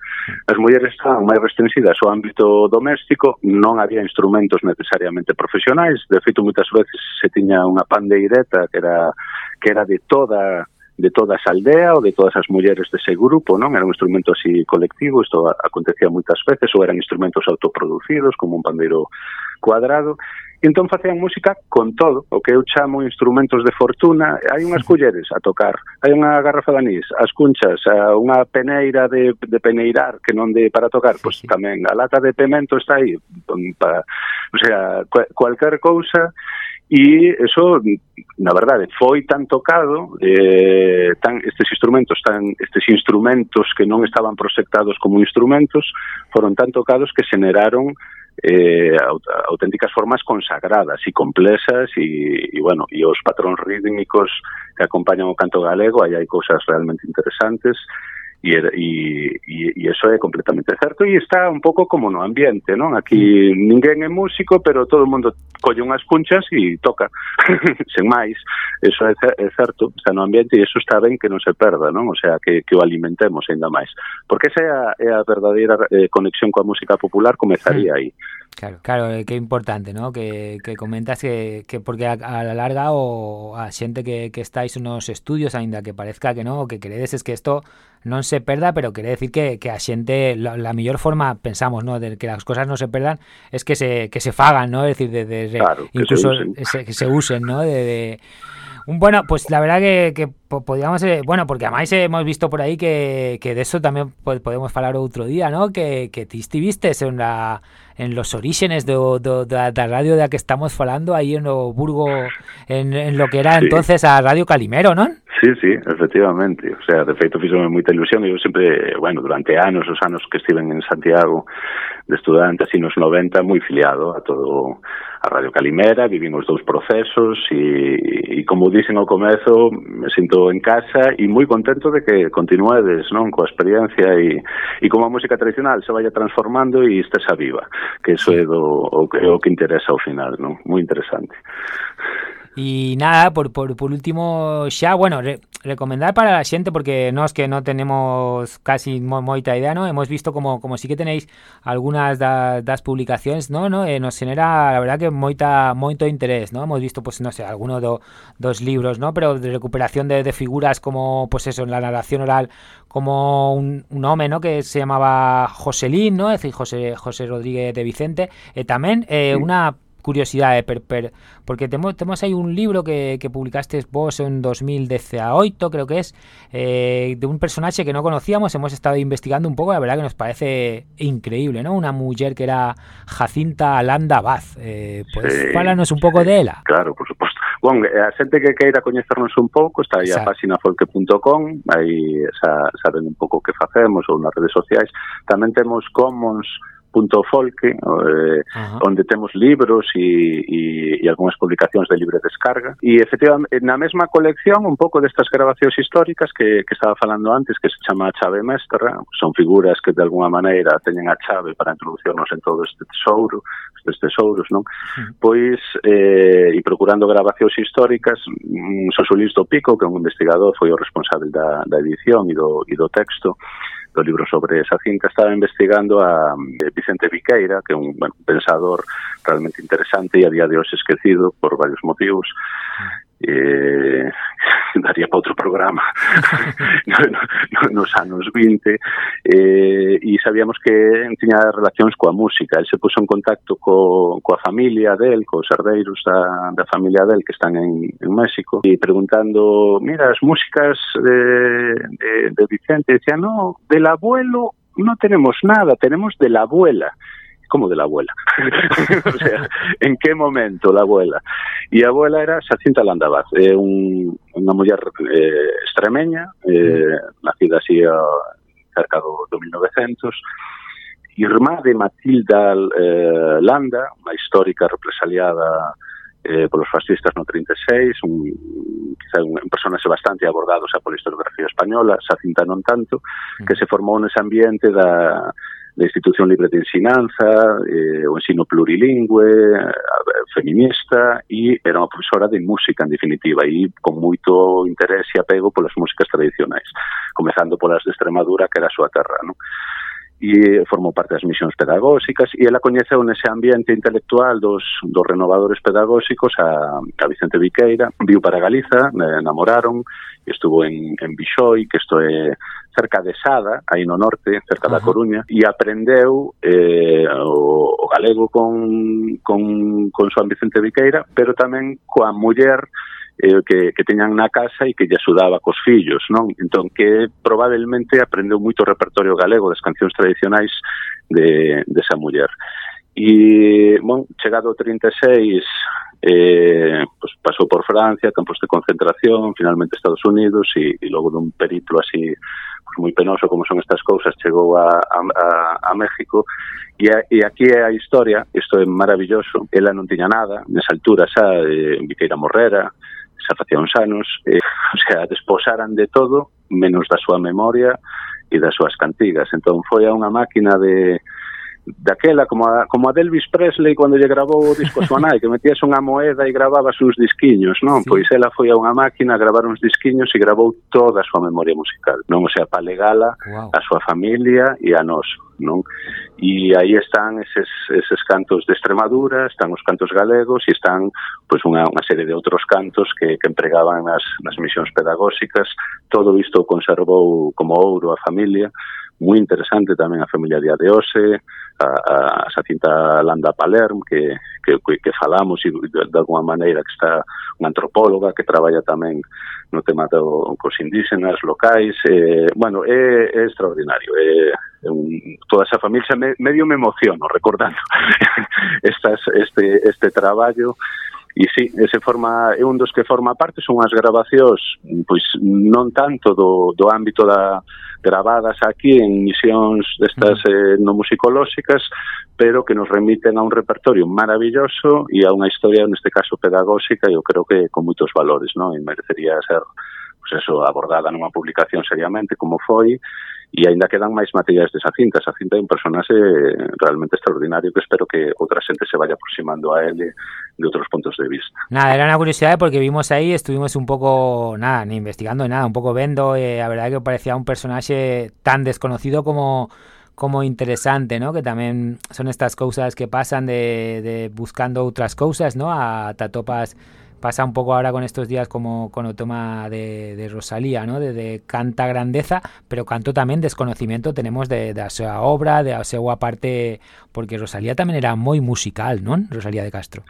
As mulleres estaban máis restringidas ao ámbito doméstico, non había instrumentos necesariamente profesionais, de feito moitas veces se tiña unha pandeireta que era que era de toda de toda esa aldea ou de todas as mulleres dese grupo, non? Era un instrumento así colectivo, isto acontecía moitas veces, ou eran instrumentos autoproducidos, como un pandeiro cuadrado, Entón facían música con todo, o que eu chamo instrumentos de fortuna, hai unhas culleres a tocar, hai unha garrafa de anís, as cunchas, unha peneira de, de peneirar que non de para tocar, pois tamén. A lata de pemento está aí, para, o sea, cualquier cousa, e eso, na verdade, foi tan tocado, eh, tan, estes instrumentos, tan, estes instrumentos que non estaban proxectados como instrumentos, foron tan tocados que xeneraron eh, auténticas formas consagradas e complexas e, e, bueno, e os patróns rítmicos que acompañan o canto galego, aí hai cousas realmente interesantes. E, e, e, eso é completamente certo e está un pouco como no ambiente, non? Aquí mm. ninguén é músico, pero todo o mundo colle unhas punchas e toca, sen máis. Eso é, é certo, está no ambiente e eso está ben que non se perda, non? O sea, que, que o alimentemos ainda máis. Porque esa é a, é a verdadeira eh, conexión coa música popular comezaría mm. aí. Claro, claro, eh, que importante, ¿no? Que, que comentas que, que porque a, a la larga o a xente que, que estáis nos estudios, aínda que parezca que non, o que credes es que esto non se perda, pero quere decir que, que a xente la, la mellor forma, pensamos, ¿no? de que las cosas no se perdan es que se que se fagan, ¿no? Es decir, de, de, de claro, incluso que se usen, se, que se usen ¿no? De, de bueno, pues la verdad que, que podíamos, eh, bueno, porque además hemos visto por aí que, que de eso tamén podemos falar outro día, ¿no? Que, que ti estivistes en, la, en los orígenes do, do, da, da radio da que estamos falando aí en o Burgo, en, en lo que era sí. entonces a Radio Calimero, ¿non? Sí, sí, efectivamente. O sea, de feito, fixome moita ilusión. Eu sempre, bueno, durante anos, os anos que estiven en Santiago de estudante, así nos 90, moi filiado a todo a Radio Calimera, vivín os dous procesos e, e como dicen ao comezo, me sinto en casa e moi contento de que continuades non coa experiencia e, e como a música tradicional se vaya transformando e estes a viva, que iso é do, o, o que interesa ao final, non? moi interesante. E nada, por, por, por último xa, bueno, re, recomendar para a xente porque nós que non tenemos casi mo, moita idea, ¿no? Hemos visto como como si que tenéis algunas da, das publicacións, ¿no? no? E nos genera, la verdad que moita moito interés, ¿no? Hemos visto pues no sé, alguno do, dos libros, ¿no? Pero de recuperación de, de figuras como pues eso, en la narración oral como un, un home, ¿no? Que se llamaba Joselín, ¿no? Es decir, José José Rodríguez de Vicente, e tamén eh, unha curiosidade, per, per, porque temos aí un libro que, que publicaste vos en 2018, creo que es, eh, de un personaje que no conocíamos, hemos estado investigando un pouco, la verdad que nos parece increíble, ¿no? Una muller que era Jacinta Landa Baz. Eh, pues sí, fálanos un pouco sí, de ela. Claro, por suposto. Bon, a xente que queira coñecernos un pouco, está aí a página folque.com, aí sa, saben un pouco que facemos ou nas redes sociais. Tamén temos commons punto folque eh, onde temos libros e, e, e algunhas publicacións de libre descarga e efectivamente na mesma colección un pouco destas grabacións históricas que, que estaba falando antes que se chama a chave mestra son figuras que de alguna maneira teñen a chave para introducirnos en todo este tesouro estes tesouros, non? Ajá. Pois, eh, e procurando grabacións históricas, mm, Sosolís do Pico, que é un investigador, foi o responsable da, da edición e do, e do texto, do libro sobre esa cinta estaba investigando a eh, Vicente Viqueira, que é un bueno, pensador realmente interesante e a día de hoxe esquecido por varios motivos. eh, daría para outro programa. Nos anos 20 eh, e sabíamos que tiña relacións coa música. El se puso en contacto co, coa familia del, cos herdeiros da, da familia del que están en, en México e preguntando, mira, as músicas de, de, de Vicente decía, no, del abuelo no tenemos nada, tenemos de la abuela como de la abuela. o sea, en qué momento la abuela? E a abuela era Jacinta Landabaz, eh, un, unha muller eh, extremeña, eh, mm. nacida así a, cerca do, do 1900, irmá de Matilda eh, Landa, unha histórica represaliada eh, polos fascistas no 36, un, quizá un, un personaxe bastante abordado xa pola historiografía española, Xacinta non tanto, mm. que se formou nese ambiente da da Institución Libre de Ensinanza, eh, o ensino plurilingüe, eh, feminista, e era unha profesora de música, en definitiva, e con moito interés e apego polas músicas tradicionais, comezando polas de Extremadura, que era a súa terra, non? e formou parte das misións pedagóxicas e ela coñeceu nese ambiente intelectual dos, dos renovadores pedagóxicos a, a Vicente Viqueira, viu para Galiza, enamoraron, estuvo en, en Bixoi, que isto é cerca de Sada, aí no norte, cerca uh -huh. da Coruña, e aprendeu eh, o, o galego con, con, con San Vicente Viqueira, pero tamén coa muller eh, que, que teñan na casa e que lle axudaba cos fillos, non? Entón, que probablemente aprendeu moito o repertorio galego das cancións tradicionais de, de esa muller. E, bon, chegado o 36, eh, pues pasou por Francia, campos de concentración, finalmente Estados Unidos e, e logo dun periplo así pues, moi penoso como son estas cousas, chegou a, a, a México e, a, e aquí é a historia, isto é maravilloso, ela non tiña nada, nesa altura xa eh, Viqueira Morrera, xa facía uns anos, e, o sea, desposaran de todo, menos da súa memoria e das súas cantigas. Entón foi a unha máquina de daquela como a, como a Delvis Presley cando lle grabou o disco súa nai, que metías unha moeda e gravaba os disquiños, non? Sí. Pois ela foi a unha máquina a gravar uns disquiños e grabou toda a súa memoria musical, non? O sea, pa legala wow. a súa familia e a nós, non? E aí están eses, eses cantos de Extremadura, están os cantos galegos e están pois unha, unha serie de outros cantos que, que empregaban nas, nas misións pedagóxicas. Todo isto conservou como ouro a familia moi interesante tamén a familia de Adeose, a, a, a Jacinta Landa Palerm, que, que, que falamos e de, de alguma maneira que está unha antropóloga que traballa tamén no tema do, cos indígenas locais. Eh, bueno, é, é extraordinario. É, é un, toda esa familia me, medio me emociono recordando estas, este, este traballo E sí, ese forma, é un dos que forma parte, son as grabacións, pois non tanto do, do ámbito da gravadas aquí en misións destas eh, no musicolóxicas, pero que nos remiten a un repertorio maravilloso e a unha historia, neste caso pedagóxica, eu creo que con moitos valores, non? E merecería ser pues eso, abordada nunha publicación seriamente como foi e aínda quedan máis materiais desa cinta. Esa cinta é un personaxe realmente extraordinario que espero que outra xente se vaya aproximando a ele de outros puntos de vista. Nada, era una curiosidad porque vimos ahí, estuvimos un poco, nada, ni investigando nada, un poco vendo, eh, la verdad que parecía un personaje tan desconocido como como interesante, ¿no? Que también son estas cosas que pasan de, de buscando otras cosas, ¿no? A tatopas pasa un poco ahora con estos días como con el toma de, de, Rosalía, ¿no? De, de, canta grandeza, pero canto tamén desconocimiento tenemos de, da súa obra, de a súa parte, porque Rosalía tamén era moi musical, non? Rosalía de Castro.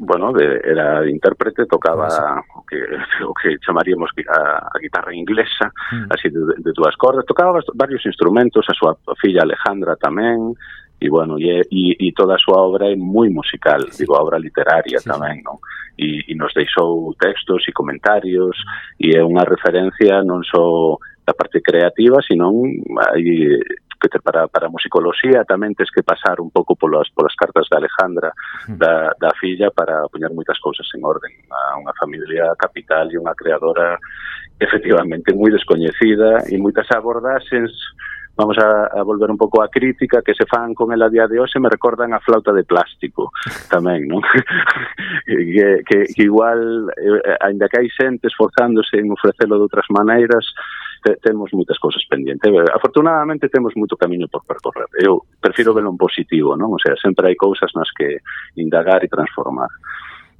Bueno, de, era de intérprete, tocaba o que, o que chamaríamos a, a guitarra inglesa, mm. así de, de dúas cordas, tocaba varios instrumentos, a súa filla Alejandra tamén, e bueno, e, e, e toda a súa obra é moi musical, sí. digo, a obra literaria sí, tamén, sí. non? E, e nos deixou textos e comentarios e é unha referencia non só da parte creativa, senón hai que te, para, para musicoloxía tamén tes que pasar un pouco polas, polas cartas de Alejandra da, da filla para poñer moitas cousas en orden a unha familia capital e unha creadora efectivamente moi descoñecida e moitas abordaxes vamos a, a volver un pouco á crítica que se fan con el a día de hoxe, me recordan a flauta de plástico tamén, non? Eh, que, que, que igual, eh, ainda que hai xente esforzándose en ofrecelo de outras maneiras, te, temos moitas cousas pendentes. Eh, afortunadamente temos moito camiño por percorrer. Eu prefiro velo en positivo, non? O sea, sempre hai cousas nas que indagar e transformar.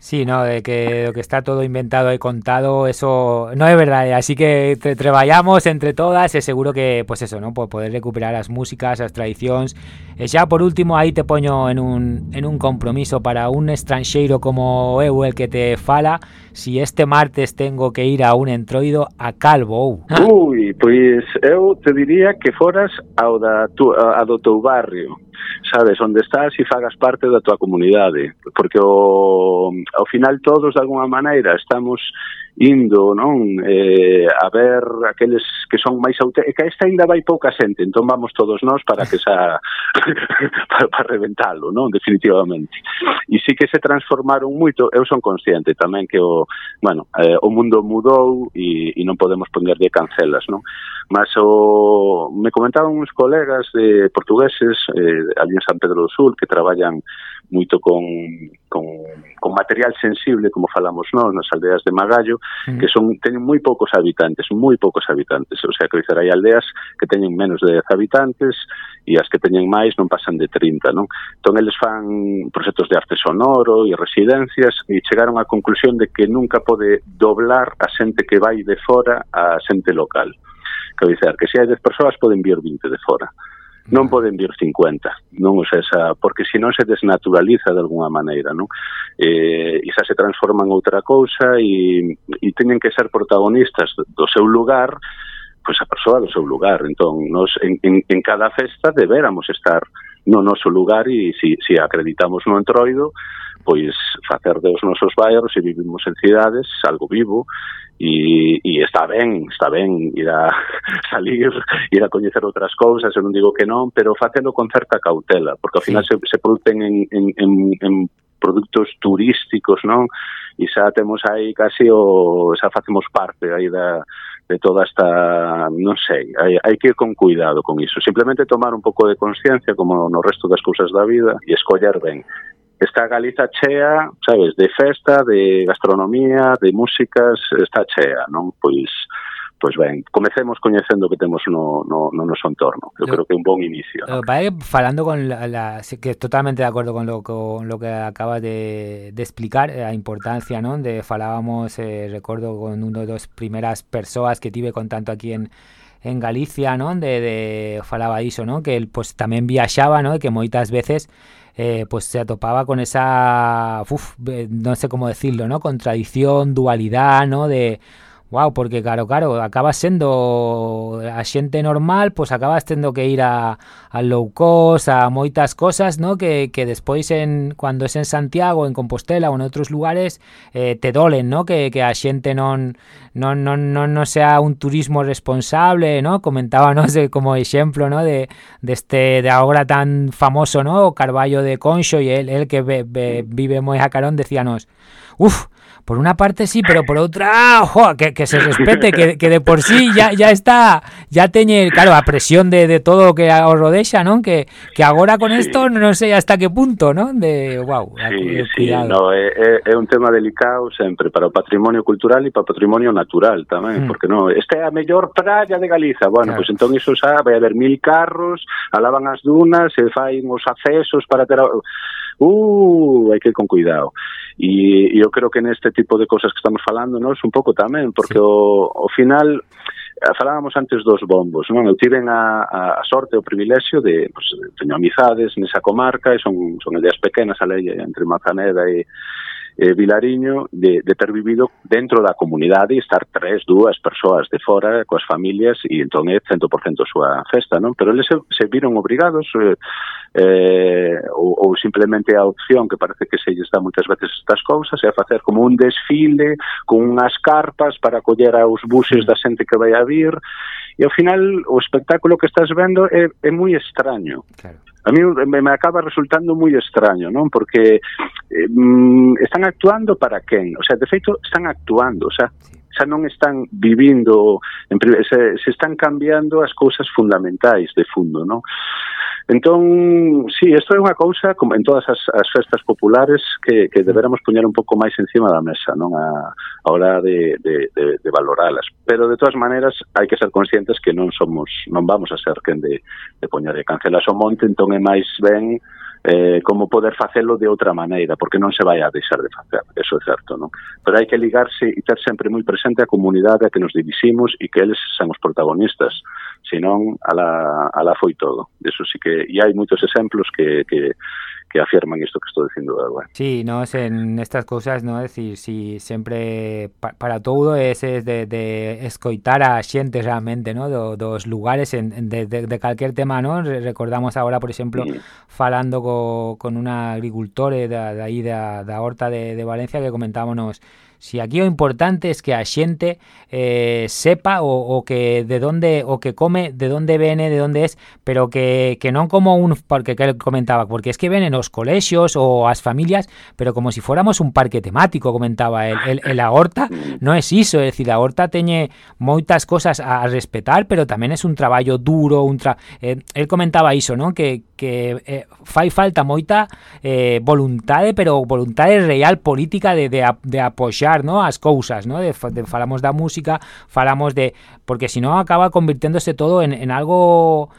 Sí, no, de que lo que está todo inventado y contado, eso no es verdad. ¿eh? Así que tre traballamos entre todas es seguro que, pues eso, ¿no? Por poder recuperar las músicas, las tradiciones. Eh, e xa por último, aí te poño en un, en un compromiso para un estranxeiro como eu el que te fala si este martes tengo que ir a un entroido a Calvo. Ui, pois eu te diría que foras ao, da, tu, a, a do teu barrio sabes onde estás e fagas parte da tua comunidade, porque o, ao final todos de alguma maneira estamos indo, non? Eh, a ver aqueles que son máis auténticos. que esta ainda vai pouca xente, entón vamos todos nós para que xa para, para reventalo, non? Definitivamente. E sí que se transformaron moito, eu son consciente tamén que o, bueno, eh, o mundo mudou e, e non podemos poñerlle cancelas, non? Mas o me comentaban uns colegas de portugueses eh, ali en San Pedro do Sul que traballan moito con, con, con material sensible, como falamos nós, nas aldeas de Magallo, mm. que son teñen moi poucos habitantes, moi poucos habitantes, o sea, que dizer, hai aldeas que teñen menos de 10 habitantes e as que teñen máis non pasan de 30, non? Entón, eles fan proxectos de arte sonoro e residencias e chegaron á conclusión de que nunca pode doblar a xente que vai de fora a xente local. Que dizer, que se hai 10 persoas poden vir 20 de fora non poden vir 50, non? O sea, esa, porque senón se desnaturaliza de alguna maneira, non? Eh, e xa se transforma en outra cousa e, e teñen que ser protagonistas do seu lugar pois a persoa do seu lugar. Entón, nos en, en, en cada festa deberamos estar no noso lugar e se si, si acreditamos no entroido, pois facer dos nosos bairros e vivimos en cidades algo vivo e, e está ben, está ben ir a salir, ir a coñecer outras cousas, eu non digo que non, pero facelo con certa cautela, porque ao final sí. se, se producen en, en, en, en produtos turísticos, non? E xa temos aí casi o xa facemos parte aí da de toda esta, non sei, hai, hai que ir con cuidado con iso, simplemente tomar un pouco de conciencia como no resto das cousas da vida e escoller ben está Galiza chea, sabes, de festa, de gastronomía, de músicas, está chea, non? Pois pois ben, comecemos coñecendo o que temos no, no, no noso entorno. Eu creo que é un bon inicio. ¿no? Vale, falando con la, la que totalmente de acordo con lo, con lo que acabas de, de explicar, a importancia, non? De falábamos, eh, recordo con uno das primeiras persoas que tive con tanto aquí en en Galicia, non? De, de falaba iso, non? Que el pues tamén viaxaba, non? Que moitas veces eh, pues se atopaba con esa, uf, no sé cómo decirlo, ¿no? Contradicción, dualidad, ¿no? De Wow, porque claro, claro, acabas sendo a xente normal, pois acabas tendo que ir a, a low cost, a moitas cosas, ¿no? Que, que despois en cuando es en Santiago, en Compostela ou en outros lugares eh, te dolen, ¿no? Que, que a xente non, non, non, non, non sea un turismo responsable, ¿no? Comentábanos de, como exemplo, ¿no? De, deste de agora tan famoso, ¿no? O Carballo de Conxo e el, el que be, be, vive moi a carón decíanos, uff, Por una parte sí, pero por otra, ojo, que, que se respete, que, que, de por sí ya, ya está, ya teñe, claro, a presión de, de todo o que os rodea, non? Que, que agora con isto esto non sei hasta que punto, non? De, wow, sí, sí, no, eh, eh, é, é un tema delicado sempre para o patrimonio cultural e para o patrimonio natural tamén, mm. porque non, esta é a mellor praia de Galiza, bueno, claro. pois pues entón iso xa vai haber mil carros, alaban as dunas, se fai os accesos para ter uh, hai que ir con cuidado. E eu creo que neste tipo de cosas que estamos falando, nós un pouco tamén, porque sí. o, o final eh, falábamos antes dos bombos, non? Eu tiven a, a, a sorte, o privilexio de, pues, teño amizades nesa comarca e son, son ideas pequenas, a lei entre Mazaneda e, eh, Vilariño de, de ter vivido dentro da comunidade e estar tres, dúas persoas de fora coas familias e entón é 100% a súa festa, non? Pero eles se, se viron obrigados eh, eh, ou, ou simplemente a opción que parece que se está moitas veces estas cousas é a facer como un desfile con unhas carpas para coller aos buses da xente que vai a vir e ao final o espectáculo que estás vendo é, é moi extraño. Claro a mí me acaba resultando moi extraño, non? Porque eh, mm, están actuando para quen? O sea, de feito, están actuando, o sea, xa non están vivindo, en, se, se están cambiando as cousas fundamentais de fundo, non? Entón, sí, isto é unha cousa como en todas as, as festas populares que, que deberamos poñer un pouco máis encima da mesa, non a, a hora de, de, de, de valoralas. Pero de todas maneras hai que ser conscientes que non somos non vamos a ser quen de, de poñer de cancelas o monte, entón é máis ben eh, como poder facelo de outra maneira, porque non se vai a deixar de facer, eso é certo, non? Pero hai que ligarse e ter sempre moi presente a comunidade a que nos diriximos e que eles son os protagonistas, senón a la, a la foi todo. Eso sí que, e hai moitos exemplos que, que, que afirman isto que estou dicindo agora. Sí, no, en estas cousas, no, decir, si sempre pa, para todo es, es de, de escoitar a xente realmente, no, do, dos lugares en, de, de, de calquer tema, no, recordamos agora, por exemplo, sí. falando co, con un agricultor de, de aí da, da horta de, de Valencia que comentábamos Si aquí o importante es que a xente eh, sepa o, o que de onde o que come, de onde vene, de onde es, pero que, que non como un parque que comentaba, porque es que ven os colexios ou as familias, pero como si fuéramos un parque temático, comentaba el, el, el a horta, non es iso, é dicir, a horta teñe moitas cosas a, respetar, pero tamén é un traballo duro, un tra... Eh, el comentaba iso, non? Que, que eh, fai falta moita eh, voluntade, pero voluntade real política de, de, de apoxar asociar, ¿no? As cousas, ¿no? De, de falamos da música, falamos de porque senón acaba convirténdose todo en, en algo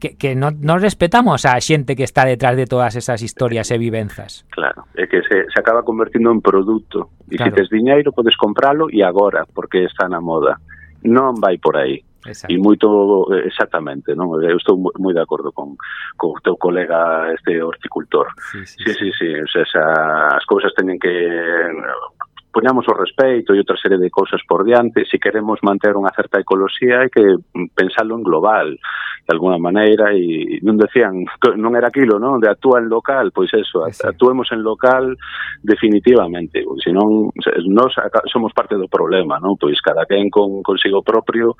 que, que non, non respetamos a xente que está detrás de todas esas historias e vivenzas. Claro, é que se, se acaba convertindo en produto. E claro. se tes diñeiro, podes compralo e agora, porque está na moda. Non vai por aí. Exacto. E moito exactamente, non? Eu estou moi de acordo con co teu colega este horticultor. Sí, sí, sí, sí, sí. O sea, xa, as cousas teñen que poñamos o respeito e outra serie de cousas por diante, se queremos manter unha certa ecoloxía hai que pensalo en global, de alguna maneira, e non decían, non era aquilo, non, de actúa en local, pois eso, sí. actuemos en local definitivamente, pois, porque senón nós somos parte do problema, non? Pois cada quen con consigo propio,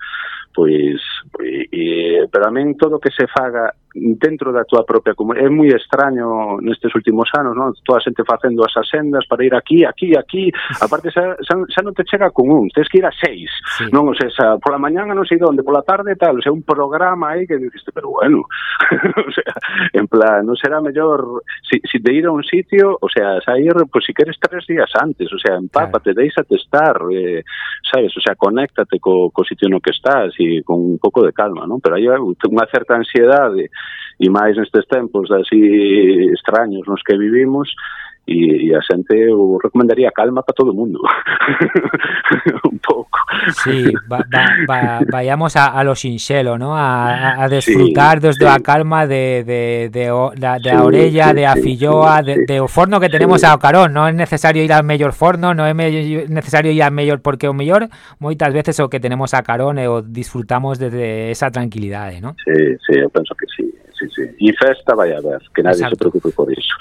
pois e, e, pero a min todo que se faga dentro da túa propia comunidade. É moi extraño nestes últimos anos, non? Toda a xente facendo as asendas para ir aquí, aquí, aquí. Aparte, xa, xa, xa non te chega con un, tens que ir a seis. Sí. Non, o sea, xa, pola mañana non sei onde, pola tarde tal. O sea, un programa aí que diciste, pero bueno. o sea, en plan, non será mellor si, si de ir a un sitio, o sea, sair, pois pues, si queres tres días antes, o sea, empápate, claro. deixate estar, eh, sabes? O sea, conéctate co, co sitio no que estás e con un pouco de calma, non? Pero hai unha certa ansiedade e máis nestes tempos así extraños nos que vivimos e, e a xente eu recomendaría calma para todo o mundo. Un pouco. Sí, va, va, va, vayamos a, a lo sinxelo, ¿no? A, a desfrutar sí, desde sí. a calma de, de, de, de, de sí, a Orella, de a Filloa, de, de o forno que tenemos a Ocarón, non é necesario ir ao mellor forno, non é necesario ir ao mellor porque o mellor moitas veces o que tenemos a Carón e eh, o disfrutamos desde esa tranquilidade, ¿no? Sí, sí, eu penso que sí, sí, sí. E festa vai a ver, que nadie Exacto. se preocupe por iso.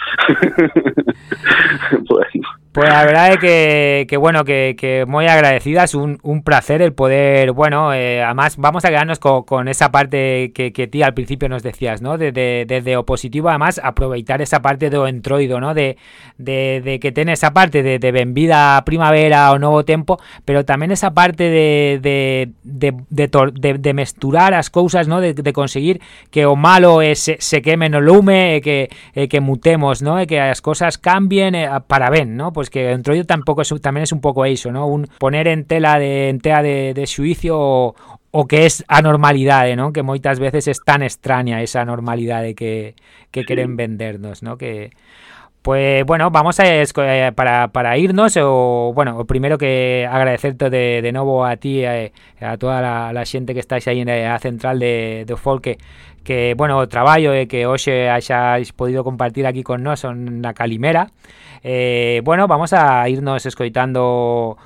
bueno. Pues la verdad es que, que bueno, que, que, muy agradecidas, un, un placer el poder, bueno, eh, además vamos a quedarnos con, esa parte que, que ti al principio nos decías, ¿no? Desde de, de opositivo, además, aprovechar esa parte de entroido, ¿no? De, de, de que tiene esa parte de, de benvida primavera o nuevo tempo, pero también esa parte de, de, de, de, de mesturar as cousas, ¿no? De, de conseguir que o malo es, se, se queme no lume, e que, e que mutemos, ¿no? Que as cosas cambien eh, para ben, ¿no? Pues que dentro yo tampoco es, también es un poco eso, ¿no? Un poner en tela de en tela de, de xuicio o, o que es anormalidade, ¿no? Que moitas veces es tan extraña esa normalidade que, que sí. queren vendernos, ¿no? Que pues bueno, vamos a eh, para, para irnos o bueno, o primero que agradecerte de, de novo a ti a, a toda la, la xente que estáis aí na central de, de Folk que, bueno, o traballo e que hoxe hayáis podido compartir aquí con nós na Calimera eh, bueno, vamos a irnos escoitando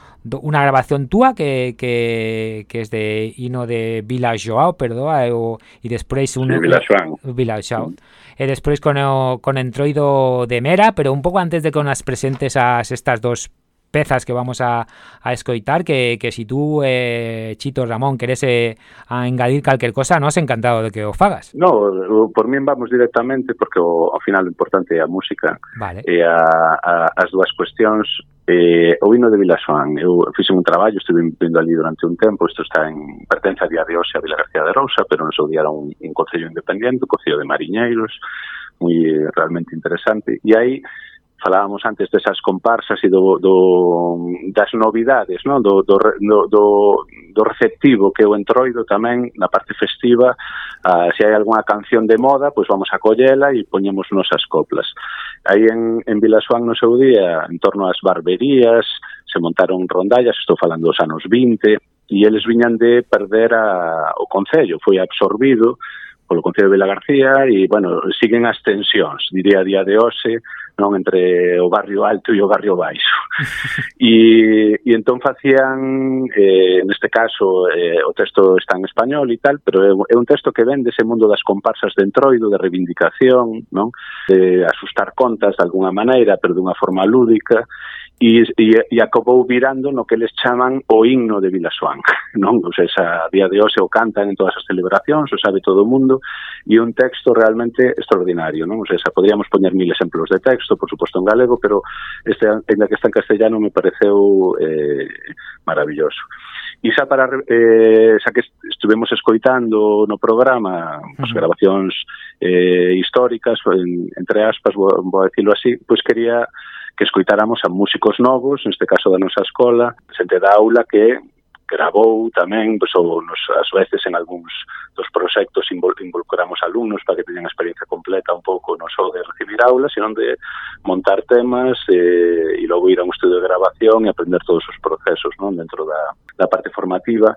una grabación túa que, que, que es de hino de Vila Joao, perdoa, o, e despois un sí, Vila Joao. Vila Joao. Mm. E despois con o, con entroido de Mera, pero un pouco antes de que nas presentes as estas dos pezas que vamos a, a escoitar que, que si tú, eh, Chito Ramón, queres eh, a engadir calquer cosa, nos encantado de que o fagas. No, por mí vamos directamente porque o, ao final o importante é a música vale. e a, a, as dúas cuestións eh, o vino de Vilasoán. Eu fiz un traballo, estive vindo ali durante un tempo, isto está en pertenza a Día de hoxe a Vila García de Rousa, pero no seu día era un, un concello independente, un concello de mariñeiros, moi eh, realmente interesante, e aí falábamos antes desas comparsas e do, do das novidades, non? Do, do, do, do receptivo que o entroido tamén na parte festiva, uh, se hai algunha canción de moda, pois vamos a collela e poñemos nosas coplas. Aí en, en Vilasoan no seu día, en torno ás barberías, se montaron rondallas, estou falando dos anos 20, e eles viñan de perder a, o Concello, foi absorbido polo Concello de Vila García e, bueno, siguen as tensións, diría a día de hoxe, non entre o barrio alto e o barrio baixo. e, e entón facían, eh, neste caso, eh, o texto está en español e tal, pero é, é un texto que ven dese mundo das comparsas de entroido, de reivindicación, non? de asustar contas de alguna maneira, pero dunha forma lúdica, e, e, e acabou virando no que les chaman o himno de Vilasoán, non? O sea, esa, a día de hoxe o cantan en todas as celebracións, o sabe todo o mundo, e un texto realmente extraordinario, non? O sea, podríamos poñer mil exemplos de texto, texto, por suposto, en galego, pero este, ainda que está en castellano, me pareceu eh, maravilloso. E xa para eh, xa que estuvemos escoitando no programa as uh -huh. grabacións eh, históricas, en, entre aspas, vou, vou decirlo así, pois quería que escoitáramos a músicos novos, neste caso da nosa escola, xente da aula que gravou tamén, pois, ou nos, as veces en algúns dos proxectos involucramos alumnos para que teñan experiencia completa un pouco, non só de recibir aulas, sino de montar temas eh, e logo ir a un estudio de grabación e aprender todos os procesos non dentro da, da parte formativa.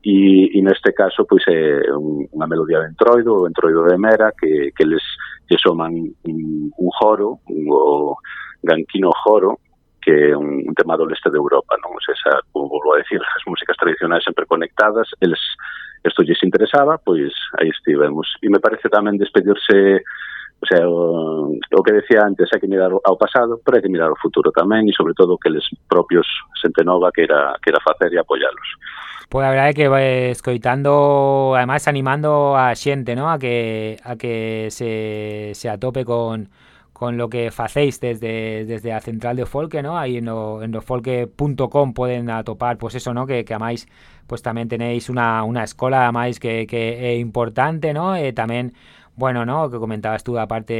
E, e neste caso pois é unha melodía de entroido, o entroido de Mera que, que les que soman un, un joro, un, o ganquino joro, que é un, un tema do leste de Europa, non? O sea, esa, como volvo a decir, as músicas tradicionais sempre conectadas, eles isto lles interesaba, pois aí estivemos. E me parece tamén despedirse o sea, o, o que decía antes, hai que mirar ao pasado, pero hai que mirar ao futuro tamén e sobre todo que les propios xente nova que era, que era facer e apoialos. Pois pues a verdade é que vai escoitando, además animando a xente, ¿no? a que a que se, se atope con con lo que facéis desde, desde a central de Folque, ¿no? Aí en o, en folque.com poden atopar, pues eso, ¿no? Que, que amáis, pues tamén tenéis unha, unha escola, amáis que, que importante, ¿no? E tamén, bueno, ¿no? Que comentabas tú, aparte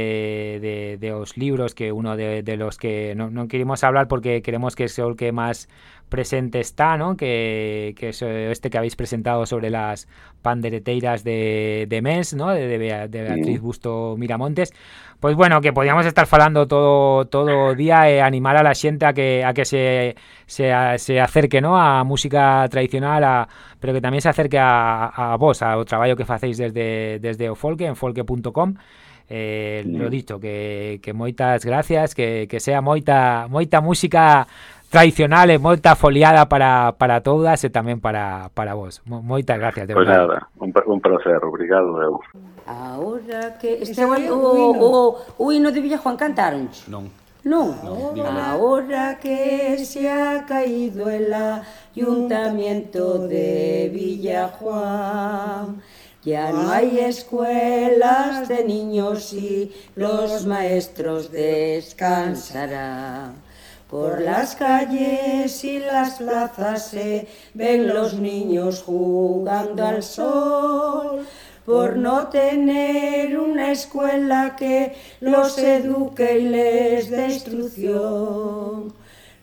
de, de os libros, que uno de, los que no, no queremos hablar porque queremos que sea el que más presente está, ¿no? Que, que es este que habéis presentado sobre las pandereteiras de, de mes, ¿no? De, de, de Beatriz. Busto Miramontes. Pois bueno, que podíamos estar falando todo todo o día e eh, animar a la xente a que a que se se, a, se acerque, ¿no? a música tradicional, a pero que tamén se acerque a, a vos, ao traballo que facéis desde desde o Folke en folke.com. Eh, lo dicho, que, que moitas gracias, que, que sea moita moita música tradicional e moita foliada para, para todas e tamén para, para vos. Moitas gracias, de Pois pues nada, un, un placer, obrigado, eu. Ahora que... Este o, o, o, o hino de Villa Juan cantaron? Non. Non, ahora que se ha caído el ayuntamiento de Villajuan, ya no hay escuelas de niños y los maestros descansarán. Por las calles y las plazas se ven los niños jugando al sol por no tener una escuela que los eduque y les dé instrucción.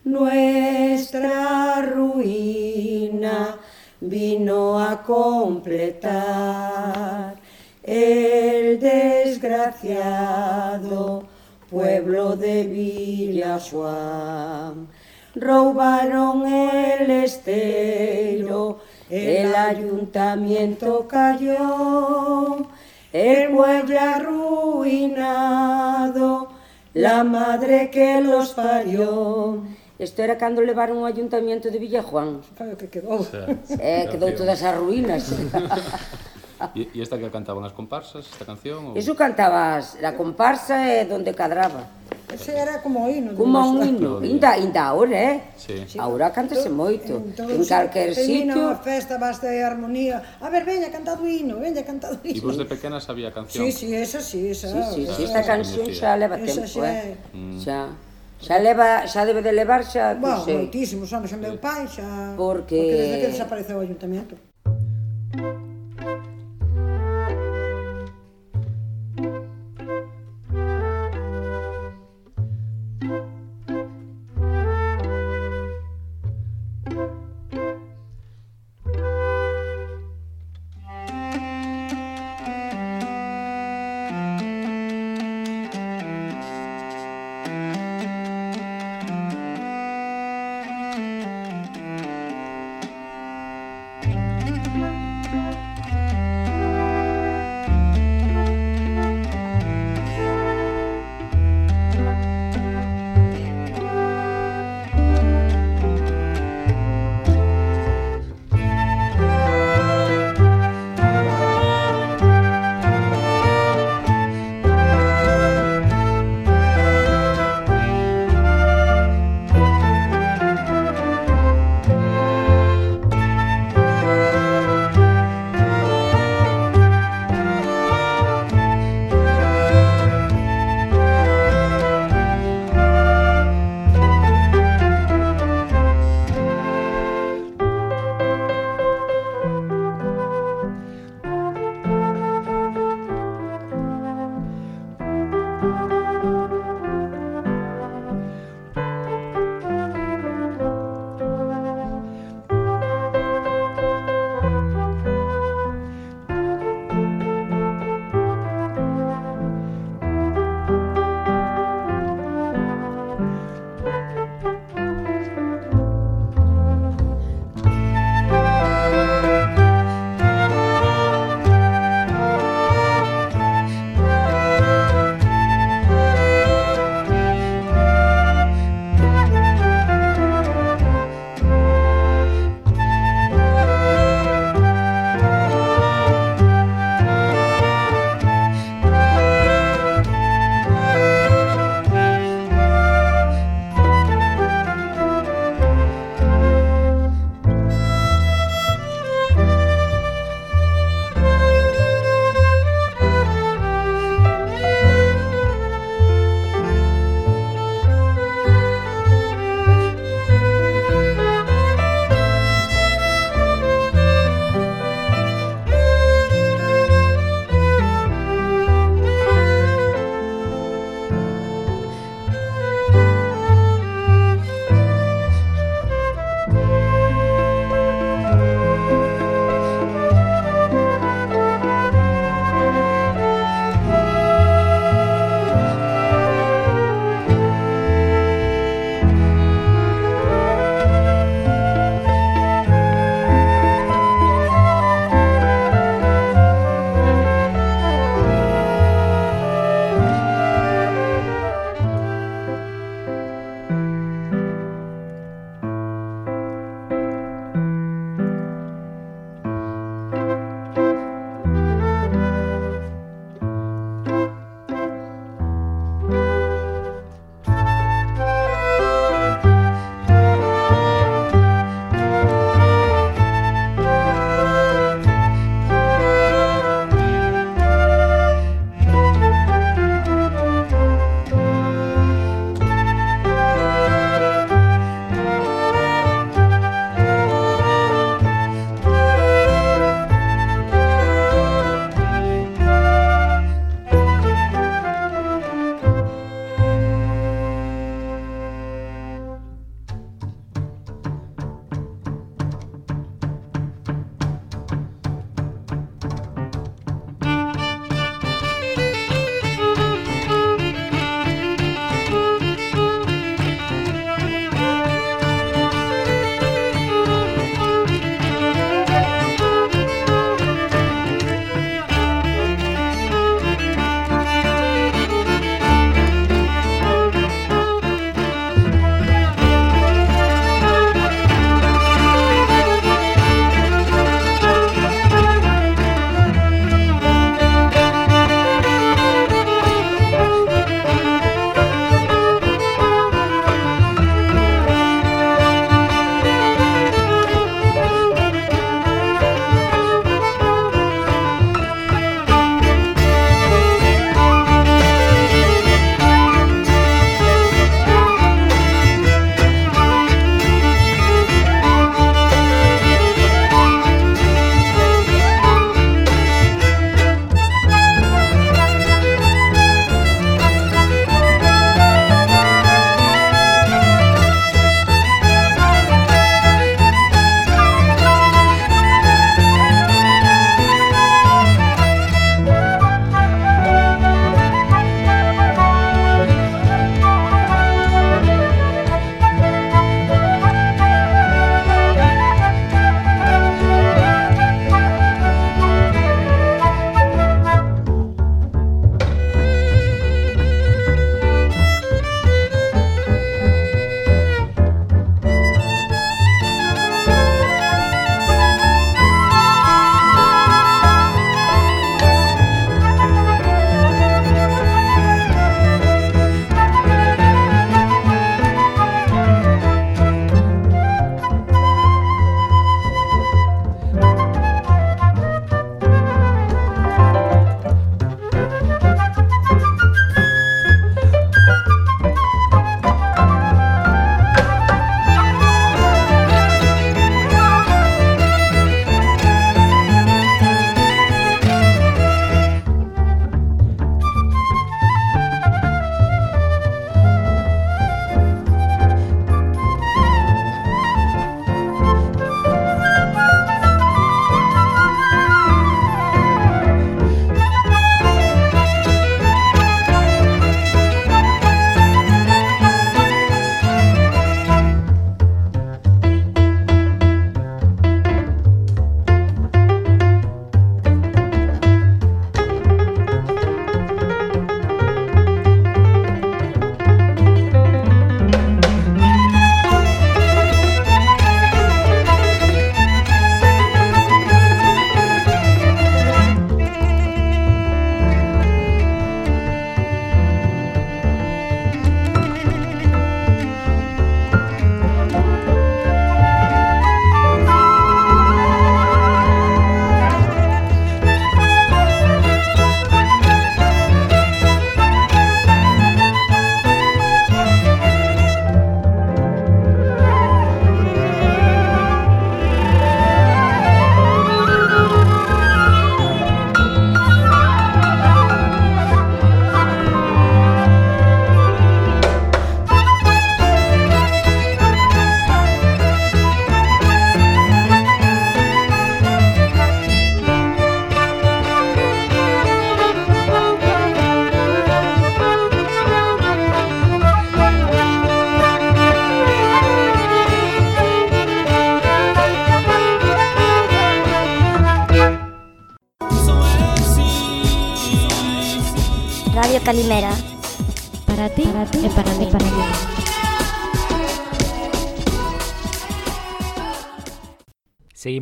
Nuestra ruina vino a completar el desgraciado pueblo de Villajuan. Roubaron el esteiro, el ayuntamiento cayó, el mueble arruinado, la madre que los parió. Isto era cando levaron o ayuntamiento de Villajuán. Claro que quedou. Sí, eh, quedou todas as ruínas. E, e esta que cantaban as comparsas, esta canción? Ou... Iso cantabas, la comparsa é donde cadraba. Ese era como o hino. Como un hino. Inda, inda ahora, eh? Sí. Ahora cántase moito. En calquer sitio. Hino, festa, basta de armonía. A ver, veña, cantado hino, veña, cantado hino. E vos de pequena sabía canción? Sí, sí, esa sí, esa. Sí, sí, sí, esta canción xa leva tempo, xa, eh? Mm. Xa. Xa leva, xa debe de levar xa, non sei. Bueno, moitísimos anos, xa meu pai xa... Porque... Porque desde que desapareceu o ayuntamiento.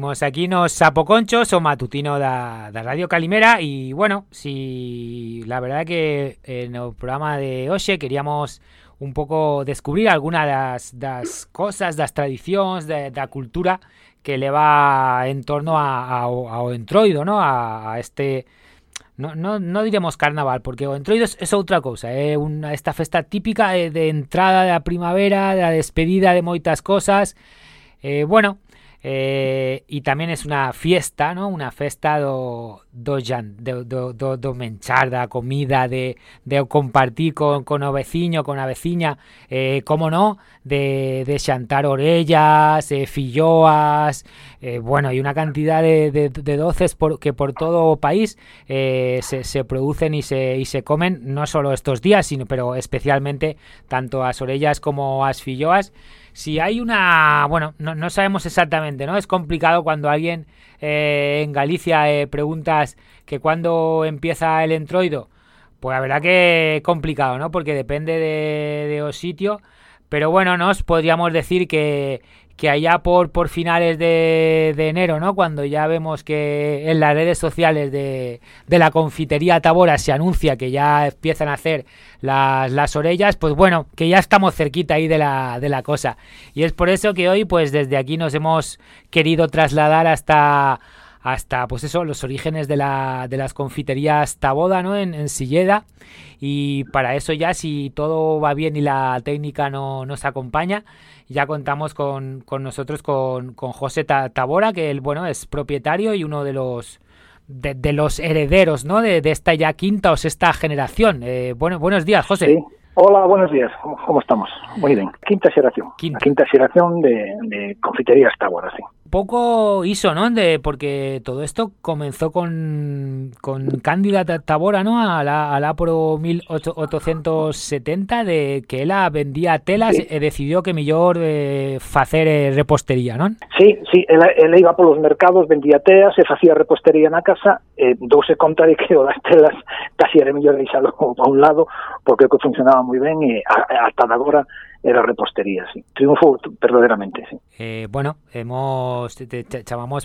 Aquí nos sapoconchos o matutino da, da Radio Calimera y bueno, si la verdad que en el programa de hoxe queríamos un pouco descubrir alguna das, das cosas, das tradicións, da, da cultura que leva en torno a, entroido, ¿no? a, a este no, no, no diremos carnaval, porque o es, es outra cousa, é eh? esta festa típica de, de entrada da primavera, da despedida de moitas cosas, eh, bueno, eh, y también es una fiesta, ¿no? Una festa do, do, do, do, do, menchar, da comida, de, de compartir con, con o veciño, con a veciña, eh, como no, de, de xantar orellas, eh, filloas, eh, bueno, y una cantidad de, de, de doces por, que por todo o país eh, se, se, producen y se, y se comen, no solo estos días, sino pero especialmente tanto as orellas como as filloas, si hay una, bueno, no, no, sabemos exactamente, ¿no? Es complicado cuando alguien eh, en Galicia eh, preguntas que cuándo empieza el entroido, pues la verdad que complicado, ¿no? Porque depende de, de sitio, pero bueno, nos podríamos decir que que allá por, por finales de, de, enero, ¿no? Cuando ya vemos que en las redes sociales de, de, la confitería Tabora se anuncia que ya empiezan a hacer las, las orellas, pues bueno, que ya estamos cerquita ahí de la, de la cosa. Y es por eso que hoy, pues desde aquí nos hemos querido trasladar hasta hasta pues eso, los orígenes de, la, de las confiterías Taboda, ¿no? En, en, Silleda. Y para eso ya, si todo va bien y la técnica no nos acompaña, ya contamos con, con nosotros con, con José Tabora, que él, bueno, es propietario y uno de los de, de los herederos, ¿no? De, de, esta ya quinta o sexta generación. Eh, bueno, buenos días, José. Sí. Hola, buenos días. ¿Cómo, ¿Cómo, estamos? Muy bien. Quinta xeración. Quinta, La quinta xeración de, de confiterías Tabora, sí. Poco hizo, ¿no? De, porque todo esto comenzó con, con Cándida Tabora, ¿no? A la, a la Pro 1870, de que ela vendía telas sí. e decidió que mellor eh, facer eh, repostería, ¿non? Sí, sí, ela iba polos mercados, vendía teas e facía repostería na casa, e eh, douse conta de que o das telas casi era mellor deixalo a un lado, porque o que funcionaba moi ben e era repostería, sí. Triunfo verdaderamente, sí. Eh, bueno, hemos te,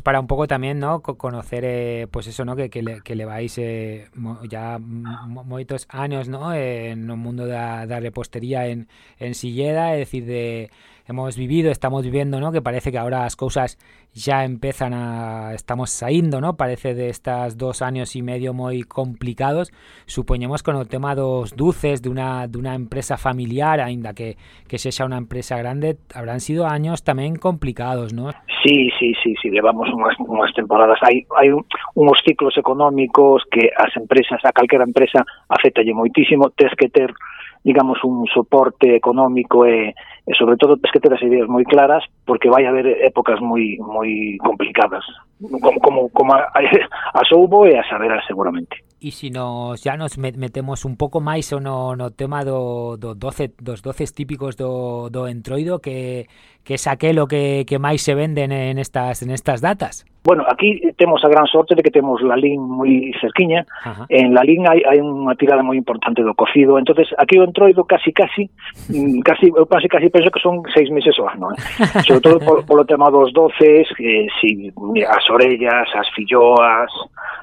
para un poco también, ¿no? Conocer, eh, pues eso, ¿no? Que, que, le, vais eh, ya moitos años, ¿no? en el mundo da, da repostería en, en Silleda, es decir, de hemos vivido, estamos viviendo, ¿no? Que parece que ahora as cousas ya empezan a estamos saindo, ¿no? Parece de estas dos años y medio moi complicados. Supoñemos con o tema dos dulces de una de una empresa familiar, aínda que que sexa unha empresa grande, habrán sido años tamén complicados, ¿no? Sí, sí, sí, sí, llevamos unhas, unhas temporadas. Hai hai un, unos ciclos económicos que as empresas, a calquera empresa afectalle moitísimo, tes que ter digamos un soporte económico e eh, e sobre todo tens que ter as ideas moi claras porque vai haber épocas moi moi complicadas como, como, como as houbo e as haberá seguramente E se nos ya nos metemos un pouco máis no, no tema do, do 12, dos doces típicos do, do entroido que, que es aquelo que, que máis se venden en estas en estas datas Bueno, aquí temos a gran sorte de que temos la lin moi cerquiña. Ajá. En Lalín hai, hai unha tirada moi importante do cocido. entonces aquí o entroido casi casi mm, casi eu casi casi penso que son seis meses ao ano, eh? sobre todo por, polo tema dos doces, eh, si, as orellas, as filloas,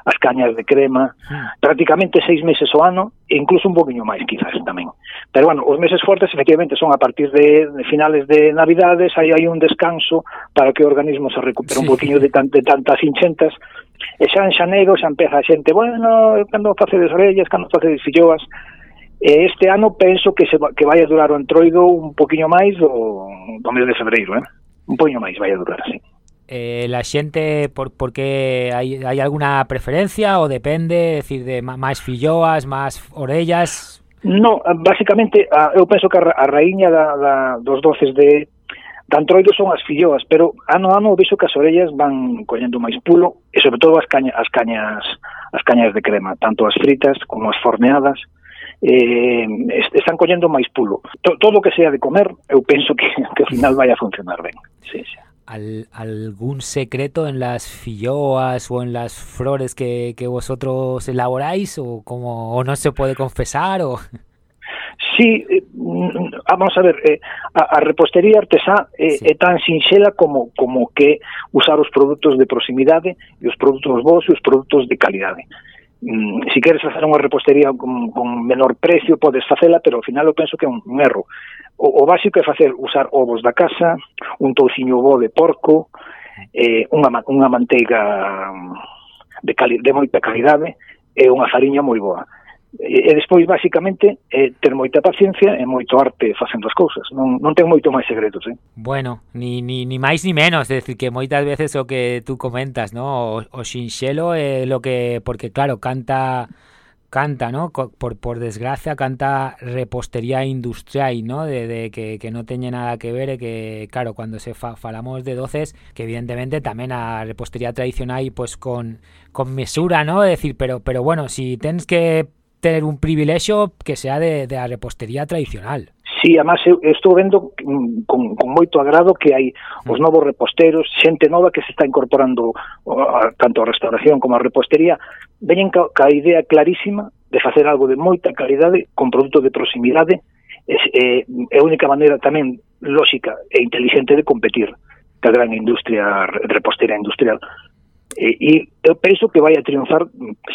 as cañas de crema, hmm. prácticamente seis meses ao ano, e incluso un poquinho máis quizás tamén. Pero bueno, os meses fortes efectivamente son a partir de, de finales de Navidades, aí hai un descanso para que o organismo se recupere sí. un poquinho de, tan, de tantas hinchentas, e xa en xaneiro xa empeza a xente, bueno, cando facedes orellas, cando facedes filloas, E este ano penso que se, que vai a durar o entroido un poquinho máis do, do mes de febreiro, eh? un poquinho máis vai a durar, sí. Eh, la xente por porque hai, hai alguna preferencia ou depende, decir, de máis filloas, máis orellas? No, basicamente eu penso que a, a raíña da, da, dos doces de Dantroido son as filloas, pero ano a ano vexo que as orellas van collendo máis pulo e sobre todo as, caña, as cañas as cañas de crema, tanto as fritas como as forneadas eh, están collendo máis pulo. Todo o que sea de comer, eu penso que, que ao final vai a funcionar ben. Sí, sí. al, algún secreto en las filloas o en las flores que, que vosotros elaboráis o como o no se puede confesar o Sí, eh, vamos a ver, eh, a, a repostería artesá eh, sí. é tan sinxela como como que usar os produtos de proximidade e os produtos vos e os produtos de calidade. mm, si queres facer unha repostería con, con menor precio, podes facela, pero ao final eu penso que é un, un erro. O, o básico é facer usar ovos da casa, un touciño bo de porco, eh, unha, unha manteiga mm, de, cali, de moita calidade e unha fariña moi boa e, e despois basicamente é ter moita paciencia e moito arte facendo as cousas non, non ten moito máis segredos eh? bueno, ni, ni, ni máis ni menos é decir que moitas veces o que tú comentas no? o, o xinxelo é lo que porque claro, canta canta, ¿no? Por, por desgracia canta repostería industrial, ¿no? De, de que, que, no teñe nada que ver, e que claro, cuando se fa, falamos de doces, que evidentemente tamén a repostería tradicional pues con, con mesura, ¿no? É decir, pero pero bueno, si tens que tener un privilexio que sea de, de a repostería tradicional. Sí, además eh, eu estou vendo con, con moito agrado que hai os mm. novos reposteros, xente nova que se está incorporando a, tanto a restauración como a repostería, veñen ca, ca idea clarísima de facer algo de moita calidade con produto de proximidade, é, é a única maneira tamén lóxica e inteligente de competir ca gran industria repostera industrial. Eh, e, e eu penso que vai a triunfar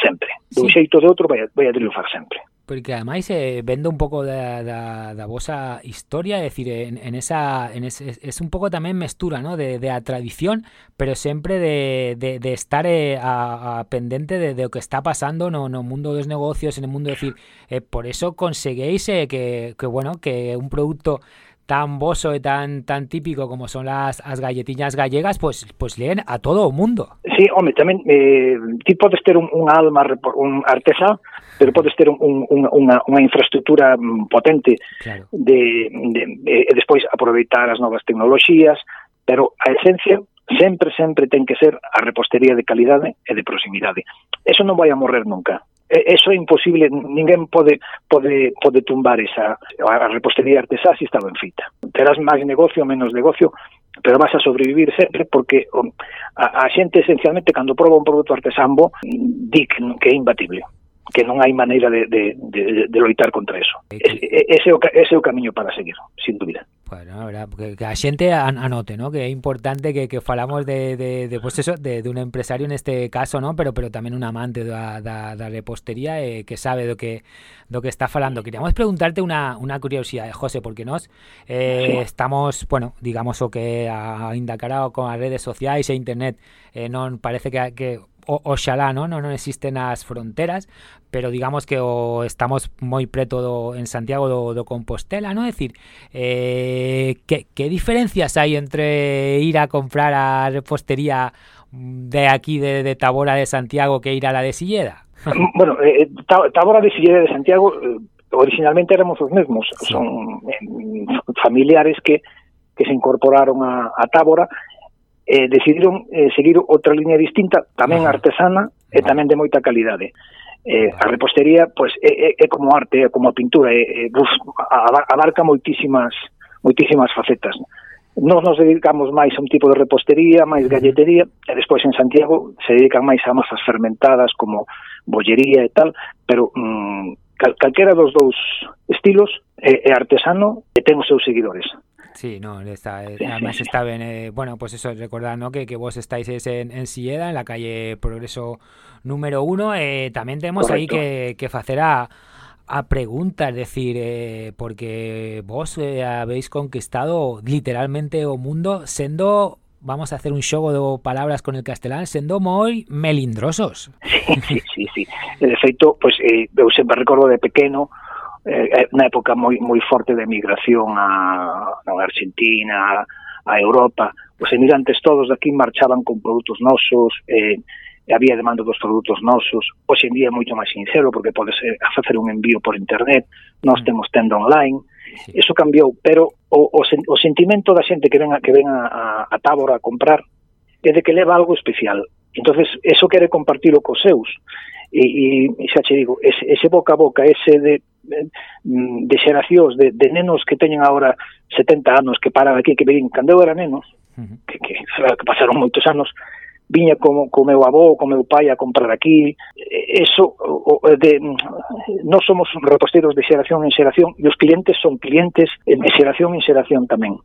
sempre. De un sí. xeito de outro vai a, vai a triunfar sempre. Porque ademais eh, vende un pouco da, da, da vosa historia, é dicir, en, en esa en es, es un pouco tamén mestura, ¿no? de, de a tradición, pero sempre de, de, de estar eh, a, a pendente de, de o que está pasando no, no mundo dos negocios, en el mundo, decir, eh, por eso conseguéis eh, que, que bueno, que un produto tan boso e tan, tan típico como son las, as galletiñas gallegas, pues, pues leen a todo o mundo. Sí, home, tamén eh, ti podes ter un, un alma un artesá, pero podes ter un, un, unha, unha infraestructura mm, potente claro. de, de, e despois aproveitar as novas tecnoloxías, pero a esencia sempre, sempre ten que ser a repostería de calidade e de proximidade. Eso non vai a morrer nunca eso é imposible, ninguén pode pode pode tumbar esa a repostería artesá si estaba en fita. Terás máis negocio, menos negocio, pero vas a sobrevivir sempre porque a, a xente esencialmente cando proba un produto artesambo di que, que é imbatible que non hai maneira de, de, de, de loitar contra eso. Ese, ese, é o, ese é o camiño para seguir, sin dúbida. Bueno, a verdad, que, que a xente anote, ¿no? que é importante que, que falamos de, de, de, pues eso, de, de un empresario en este caso, ¿no? pero pero tamén un amante da, da, da repostería eh, que sabe do que do que está falando. Queríamos preguntarte una, una curiosidade, José, porque nós eh, sí. estamos, bueno, digamos o que a, a con as redes sociais e internet eh, non parece que, que o, oxalá non, non existen as fronteras, pero digamos que o estamos moi preto do, en Santiago do, do Compostela, non? É dicir, eh, que, que diferencias hai entre ir a comprar a repostería de aquí, de, de Tabora de Santiago, que ir a la de Silleda? bueno, eh, eh Tabora de Silleda de Santiago eh, originalmente éramos os mesmos, sí. son eh, familiares que que se incorporaron a, a Tábora eh, decidiron eh, seguir outra liña distinta, tamén artesana e tamén de moita calidade. Eh, a repostería pois é, é, é como arte, é como a pintura, é, é, bus, abarca moitísimas moitísimas facetas. Nos nos dedicamos máis a un tipo de repostería, máis galletería, e despois en Santiago se dedican máis a masas fermentadas como bollería e tal, pero mm, cal, calquera dos dous estilos é, é artesano e ten os seus seguidores. Sí, no, está, sí, además está bien. Eh, bueno, pues eso, recordad ¿no? que, que vos estáis en, en Silleda, en la calle Progreso número uno. Eh, también tenemos Correcto. ahí que, que hacer a, a preguntas, es decir, eh, porque vos eh, habéis conquistado literalmente o mundo siendo vamos a hacer un xogo de palabras con el castelán sendo moi melindrosos. Sí, sí, sí, sí. Feito, pois pues, eh, eu sempre recordo de pequeno eh, na época moi moi forte de migración a, a Argentina, a Europa, os emigrantes todos de aquí marchaban con produtos nosos, eh, e había demanda dos produtos nosos, hoxe en día é moito máis sincero porque podes eh, facer un envío por internet, nós mm. temos tenda online, sí. eso cambiou, pero o, o, o sentimento da xente que ven a, que ven a, a, a Tábora a comprar é de que leva algo especial. Entonces, eso quere compartilo cos seus. E, e, e xa che digo, ese, ese boca a boca, ese de de xeracións de, de nenos que teñen agora 70 anos que paran aquí, que ven, cando eu era neno, que, que, que pasaron moitos anos, viña como co meu avó, co meu pai a comprar aquí, eso de non somos reposteiros de xeración en xeración e os clientes son clientes de xeración en xeración tamén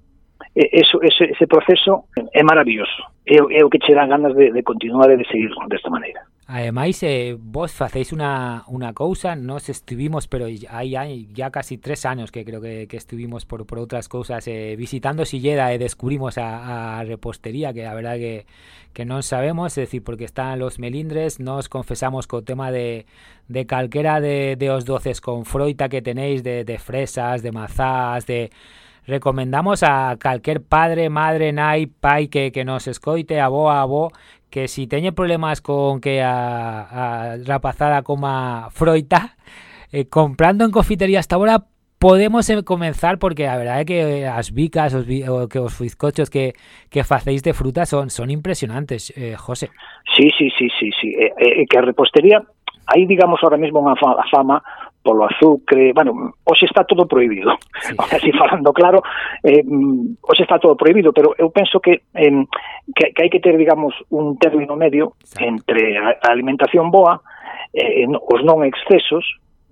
eso, ese, ese proceso é maravilloso. É, é o que che dan ganas de, de continuar e de seguir desta maneira. Ademais, eh, vos facéis una, una cousa, nos estuvimos, pero hai, hai ya casi tres anos que creo que, que estuvimos por, por outras cousas eh, visitando Silleda e eh, descubrimos a, a repostería, que a verdade que, que non sabemos, é dicir, porque están los melindres, nos confesamos co tema de, de calquera de, de os doces con froita que tenéis, de, de fresas, de mazás, de recomendamos a calquer padre, madre, nai, pai que, que nos escoite, avó, avó, que si teñe problemas con que a, a rapazada coma froita, eh, comprando en confitería hasta ahora podemos comenzar porque a verdade é que as bicas os, o que os bizcochos que, que facéis de fruta son son impresionantes, eh, José. Sí, sí, sí, sí, sí. Eh, eh, que a repostería aí digamos ahora mesmo unha fama polo azucre, bueno, hoxe está todo prohibido. Sí. Así falando claro, eh, hoxe está todo prohibido, pero eu penso que, eh, que, que hai que ter, digamos, un término medio Exacto. entre a, a alimentación boa, eh, os non excesos,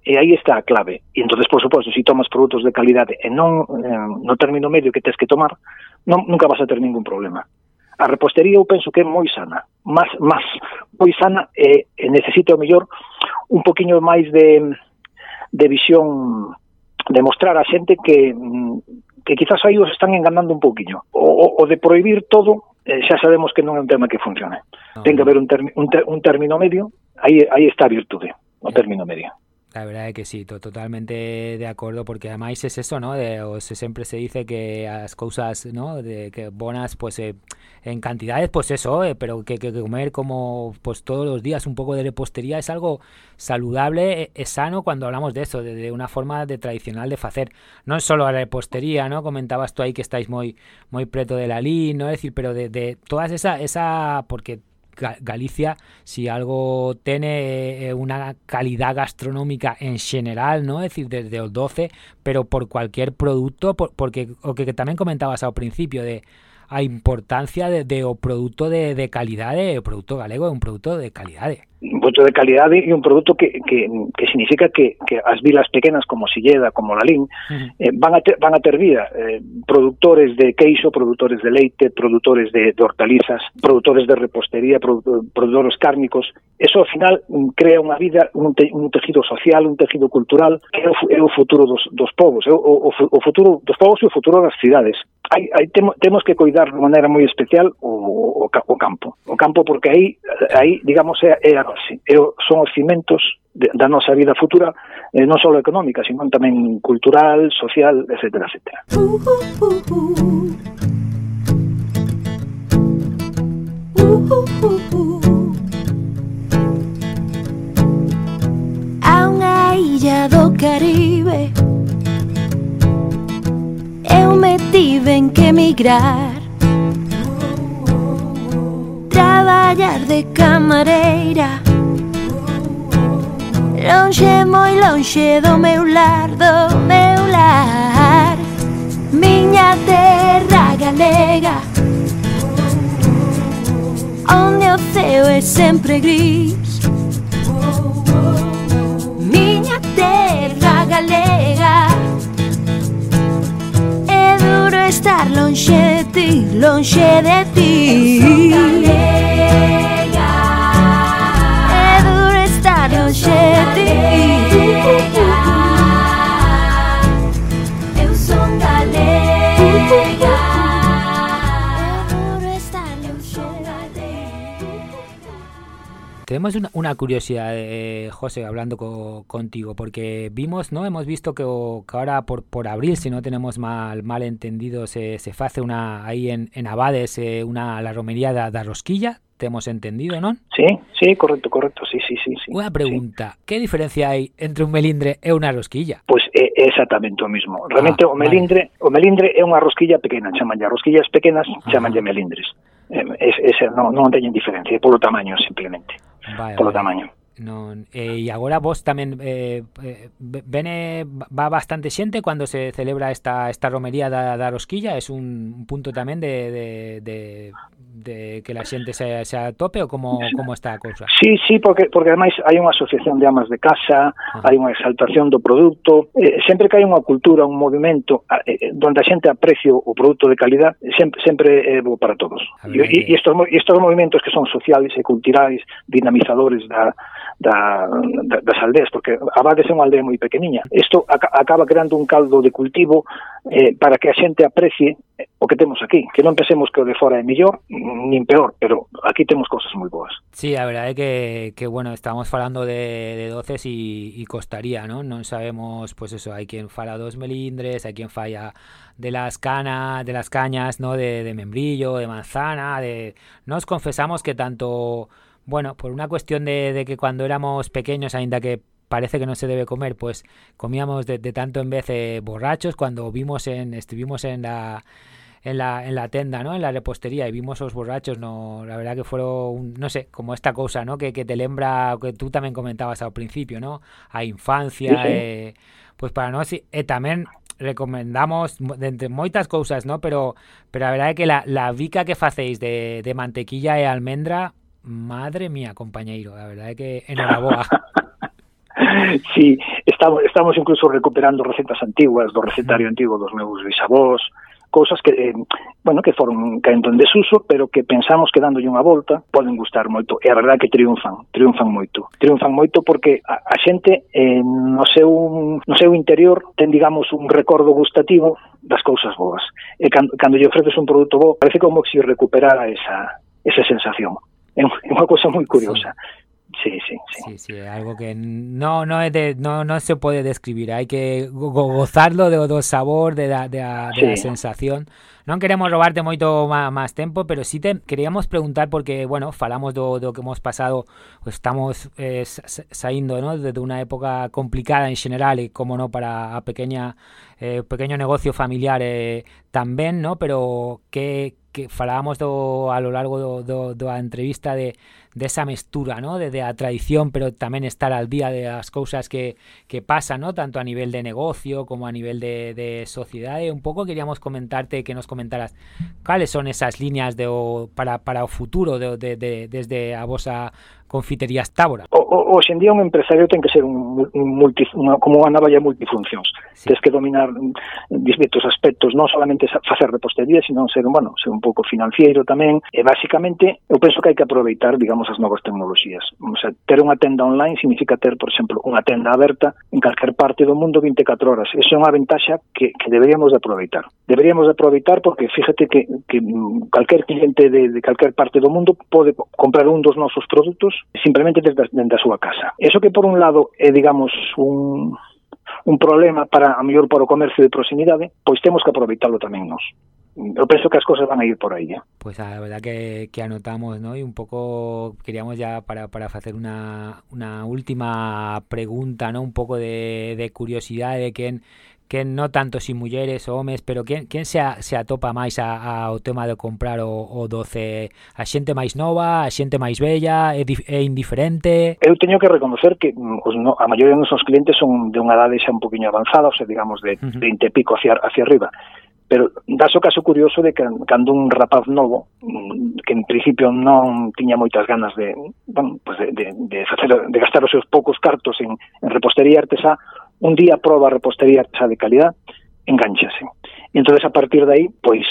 e aí está a clave. E entonces, por suposto, se si tomas produtos de calidade e non eh, no término medio que tes que tomar, non, nunca vas a ter ningún problema. A repostería eu penso que é moi sana, máis, máis moi sana e, e necesita o mellor un poquinho máis de de visión de mostrar a xente que mm, que quizás aí os están enganando un poquinho O, o de prohibir todo eh, xa sabemos que non é un tema que funcione. Ah. Ten que haber un, ter, un, ter, un término medio, aí aí está a virtude, o eh. término medio. La verdad é que sí, to, totalmente de acordo porque ademais es eso, ¿no? De, o se sempre se dice que as cousas, ¿no? De que bonas pues eh, en cantidades pues eso, eh, pero que, comer como pues todos los días un poco de repostería es algo saludable, es sano cuando hablamos de eso, de, una forma de tradicional de facer. Non solo a repostería, ¿no? Comentabas tú aí que estáis moi moi preto de la lin, ¿no? Es decir, pero de, de todas esa esa porque Galicia, si algo tiene eh, una calidad gastronómica en general, ¿no? Es decir, desde el 12, pero por cualquier producto, por, porque o que, también comentabas al principio de a importancia de, de o produto de, de calidade, o produto galego é un produto de calidade. un produto de calidade e un produto que, que, que significa que, que as vilas pequenas como Silleda, como Lalín, eh, van, a ter, van a ter vida. Eh, productores de queixo, productores de leite, productores de, de hortalizas, productores de repostería, produ, productores cárnicos. Eso, ao final, mm, crea unha vida, un, te, un tejido social, un tejido cultural, que é o, é o futuro dos, dos povos, é o, o, o futuro dos povos e o futuro das cidades. Hai, hai, temo, temos que coidar de maneira moi especial o, o, o campo. O campo porque aí, aí digamos, é, é a democrático eu, son os cimentos de, da nosa vida futura, eh, non só económica, sino tamén cultural, social, etc. etc. Uh, uh, uh, A unha illa do Caribe Eu me tive en que emigrar traballar de camareira Lonxe, moi lonxe do meu lar, do meu lar. Miña terra galega Onde o céu é sempre gris. Miña terra galega É duro estar lonxe de ti, lonxe de ti. Tenemos una, una curiosidad, eh, José, hablando co, contigo, porque vimos, ¿no? Hemos visto que, o, que, ahora por, por abril, si no tenemos mal, mal entendido, se, se hace una ahí en, en Abades eh, una la romería da, da Rosquilla, te hemos entendido, ¿no? Sí, sí, correcto, correcto, sí, sí, sí. sí Una pregunta, sí. ¿qué diferencia hai entre un melindre e unha rosquilla? Pois é exactamente o mismo. Realmente ah, o melindre, vale. o melindre é unha rosquilla pequena, chaman rosquillas pequenas, chaman melindres. Eh, ese, non, non teñen diferencia, polo tamaño simplemente vale, por vale. Non, e agora vos tamén eh, eh vene va bastante xente cando se celebra esta esta romería da, da Rosquilla, é un punto tamén de, de, de, de que la xente se, se atope ou como como está a cousa. Sí, sí, porque porque ademais hai unha asociación de amas de casa, ah. hai unha exaltación do produto, eh, sempre que hai unha cultura, un movimento eh, onde a xente aprecio o produto de calidad, sempre sempre é eh, bo para todos. E, e estos, estos movimentos que son sociais e culturais, dinamizadores da da, da, das aldeas, porque Abades é unha aldea moi pequeniña. Isto acaba creando un caldo de cultivo eh, para que a xente aprecie eh, o que temos aquí, que non pensemos que o de fora é mellor, nin peor, pero aquí temos cousas moi boas. Sí, a verdade é que, que bueno, estamos falando de, de doces e, e costaría, non? Non sabemos, pois pues eso, hai quen fala dos melindres, hai quen falla de las canas, de las cañas, ¿no? De, de membrillo, de manzana, de... Nos confesamos que tanto bueno, por una cuestión de, de que cuando éramos pequeños, ainda que parece que no se debe comer, pues comíamos de, de tanto en vez eh, borrachos cuando vimos en estuvimos en la en la, en la tenda, ¿no? En la repostería y vimos esos borrachos, no, la verdad que fueron, no sé, como esta cosa, ¿no? Que, que te lembra, que tú también comentabas al principio, ¿no? A infancia, sí, sí. Eh, pues para nós e tamén recomendamos de entre moitas cousas, ¿no? Pero pero a verdade é que la, la vica que facéis de, de mantequilla e almendra Madre mía, compañeiro, a verdade é que enhoraboa. sí, estamos, estamos incluso recuperando recetas antiguas do recetario antigo dos meus bisavós, cousas que, eh, bueno, que foron caendo en desuso, pero que pensamos que dándolle unha volta poden gustar moito. E a verdade que triunfan, triunfan moito. Triunfan moito porque a, a xente eh, no, seu, no seu interior ten, digamos, un recordo gustativo das cousas boas. E cando, cando lle ofreces un produto bo, parece como se si recuperara esa, esa sensación. É unha cousa moi curiosa. Sí. Sí, sí, sí. Sí, sí, algo que no no é de no no se pode describir, hai que go gozarlo do, do sabor, de da, de, a, de sí. a sensación. Non queremos robarte moito má, máis tempo, pero sí te queríamos preguntar porque, bueno, falamos do, do que hemos pasado, pues estamos eh, saindo, ¿no? desde unha época complicada en general e como no para a pequeña eh, pequeño negocio familiar eh, tamén, ¿no? Pero que que falábamos do, a lo largo do, do, entrevista de, de esa mestura, ¿no? De, de a tradición, pero tamén estar al día de as cousas que, que pasan, ¿no? Tanto a nivel de negocio como a nivel de, de sociedade. Un pouco queríamos comentarte, que nos comentaras cales son esas líneas de o, para, para o futuro de, de, de, desde a vosa confiterías Tábora. O, o, hoxe en día un empresario ten que ser un, un multi, una, como unha navalla multifuncións. Sí. Tens que dominar distintos aspectos, non solamente facer repostería, sino ser, bueno, ser un pouco financiero tamén. E basicamente, eu penso que hai que aproveitar, digamos, as novas tecnologías. O sea, ter unha tenda online significa ter, por exemplo, unha tenda aberta en calquer parte do mundo 24 horas. Esa é unha ventaxa que, que deberíamos de aproveitar. Deberíamos de aproveitar porque fíjate que, que mm, calquer cliente de, de calquer parte do mundo pode comprar un dos nosos produtos simplemente desde, desde a súa casa. Eso que por un lado é, digamos, un, un problema para a mellor para o comercio de proximidade, pois temos que aproveitalo tamén nós. Eu penso que as cousas van a ir por aí, eh? Pois pues a verdad que, que anotamos, ¿no? E un pouco queríamos ya para, para facer unha, unha última pregunta, ¿no? Un pouco de, de curiosidade de quen que no tanto si mulleres ou homes, pero quen, quen se, a, se atopa máis a, ao tema de comprar o, o 12? A xente máis nova, a xente máis bella, é, é indiferente? Eu teño que reconocer que mm, os, no, a maioría dos nosos clientes son de unha idade xa un poquinho avanzada, ou sea, digamos de uh -huh. 20 e pico hacia, hacia arriba. Pero das o caso curioso de que cando un rapaz novo, mm, que en principio non tiña moitas ganas de, bueno, pues de, de, de, facer, de gastar os seus poucos cartos en, en repostería artesá, un día proba repostería de calidad, enganchase. E entonces a partir de aí, pois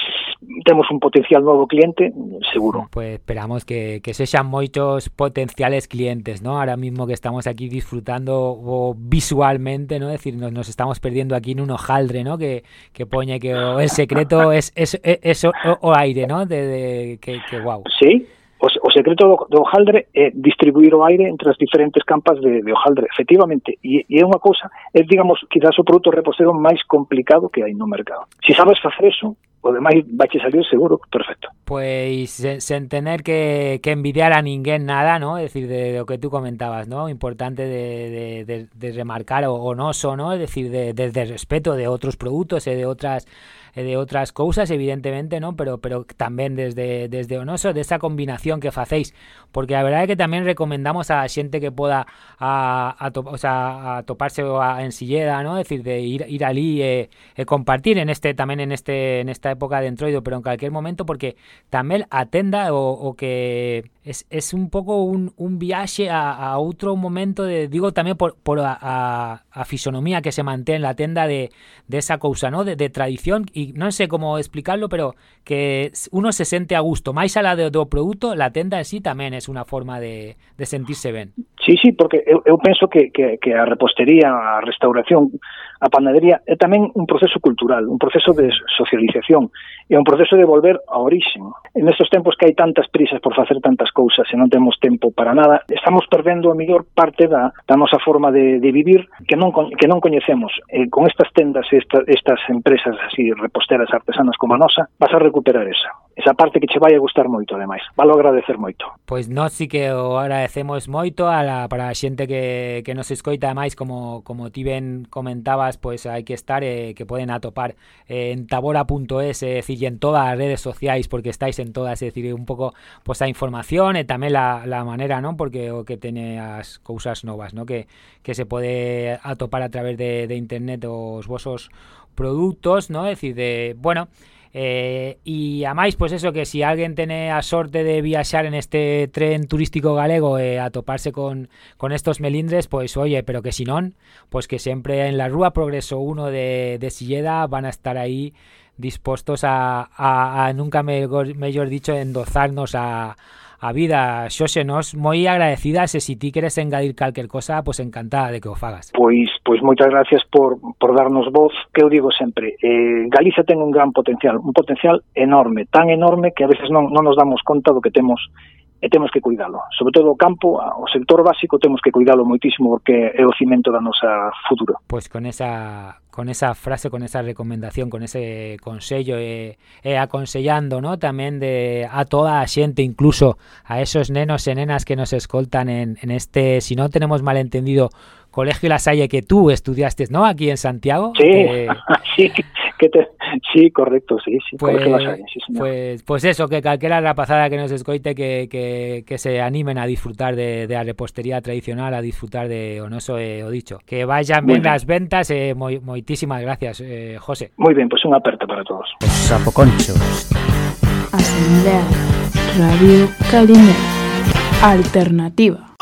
temos un potencial novo cliente, seguro. Pues esperamos que, que sexan moitos potenciales clientes, ¿no? Ahora mismo que estamos aquí disfrutando visualmente, ¿no? Es decir, nos, nos estamos perdiendo aquí en un hojaldre, ¿no? Que, que poñe que o, el secreto es, es, es, es o, o, aire, ¿no? De, de que, que wow. Sí, O, o secreto do, do hojaldre é distribuir o aire entre as diferentes campas de, de hojaldre, efectivamente, e, e é unha cousa, é, digamos, quizás o produto reposero máis complicado que hai no mercado. Se si sabes facer eso, o demais vache salir seguro perfecto. Pois sen, sen tener que, que envidiar a ninguén nada, ¿no? Es decir, de, de lo que tú comentabas, ¿no? Importante de, de, de, de remarcar o, o noso, ¿no? Es decir, de, de, de respeto de outros produtos e eh, de outras de outras cousas, evidentemente, non? Pero pero tamén desde desde o noso, desa combinación que facéis, porque a verdade é que tamén recomendamos a xente que poda a, a, to, o sea, a toparse a, en Silleda, ¿no? Es decir, de ir, ir ali e, e compartir en este tamén en este en esta época de entroido, pero en cualquier momento porque tamén atenda o que es, es un pouco un, un viaxe a, a outro momento de digo tamén por, por a, a, a fisonomía que se mantén na tenda de, de esa cousa, ¿no? De, de tradición e non sei como explicarlo, pero que uno se sente a gusto, máis a la do, do produto, la tenda en sí tamén é unha forma de, de sentirse ben. Sí, sí, porque eu, eu penso que, que, que a repostería, a restauración, a panadería é tamén un proceso cultural, un proceso de socialización, é un proceso de volver a orixen. En estes tempos que hai tantas prisas por facer tantas cousas e non temos tempo para nada, estamos perdendo a mellor parte da, da nosa forma de, de vivir que non, que non coñecemos. E con estas tendas, esta, estas empresas así reposteras artesanas como a nosa, vas a recuperar esa esa parte que che vai a gustar moito, ademais. Valo agradecer moito. Pois nós sí que o agradecemos moito a la, para a xente que, que nos escoita, máis como, como ti ben comentabas, pois hai que estar, eh, que poden atopar eh, en tabora.es, é eh, dicir, en todas as redes sociais, porque estáis en todas, é dicir, un pouco pois a información e tamén la, la maneira, non? Porque o que tene as cousas novas, non? Que, que se pode atopar a través de, de internet os vosos produtos, non? É dicir, de, bueno, Eh, e a máis, pois eso, que si alguén tene a sorte de viaxar en este tren turístico galego e a toparse con, con estos melindres, pois oye, pero que si non, pois que sempre en la Rúa Progreso 1 de, de Silleda van a estar aí dispostos a, nunca mellor, mellor dicho, endozarnos a, a vida. Xoxe, nos moi agradecidas e se ti queres engadir calquer cosa, pois pues encantada de que o fagas. Pois pois moitas gracias por, por darnos voz, que eu digo sempre, eh, Galicia ten un gran potencial, un potencial enorme, tan enorme que a veces non, non nos damos conta do que temos e temos que cuidalo. Sobre todo o campo, o sector básico, temos que cuidalo moitísimo porque é o cimento da nosa futuro. Pois con esa con esa frase, con esa recomendación, con ese consello e, e aconsellando, ¿no? tamén de a toda a xente, incluso a esos nenos e nenas que nos escoltan en, en este, si non tenemos malentendido, Colegio La Salle que tú estudiaste, ¿no? Aquí en Santiago. Sí, eh, sí, que te, sí, correcto, sí, sí. Pues, La Salle, sí pues, pues, eso, que cualquiera rapazada que nos escoite que, que, que se animen a disfrutar de, de, la repostería tradicional, a disfrutar de o noso eh, o dicho. Que vayan bien las ventas, eh, moi, moitísimas gracias, eh, José. Muy bien, pues un aperto para todos. Sapoconchos. Asamblea Radio Calimera. Alternativa.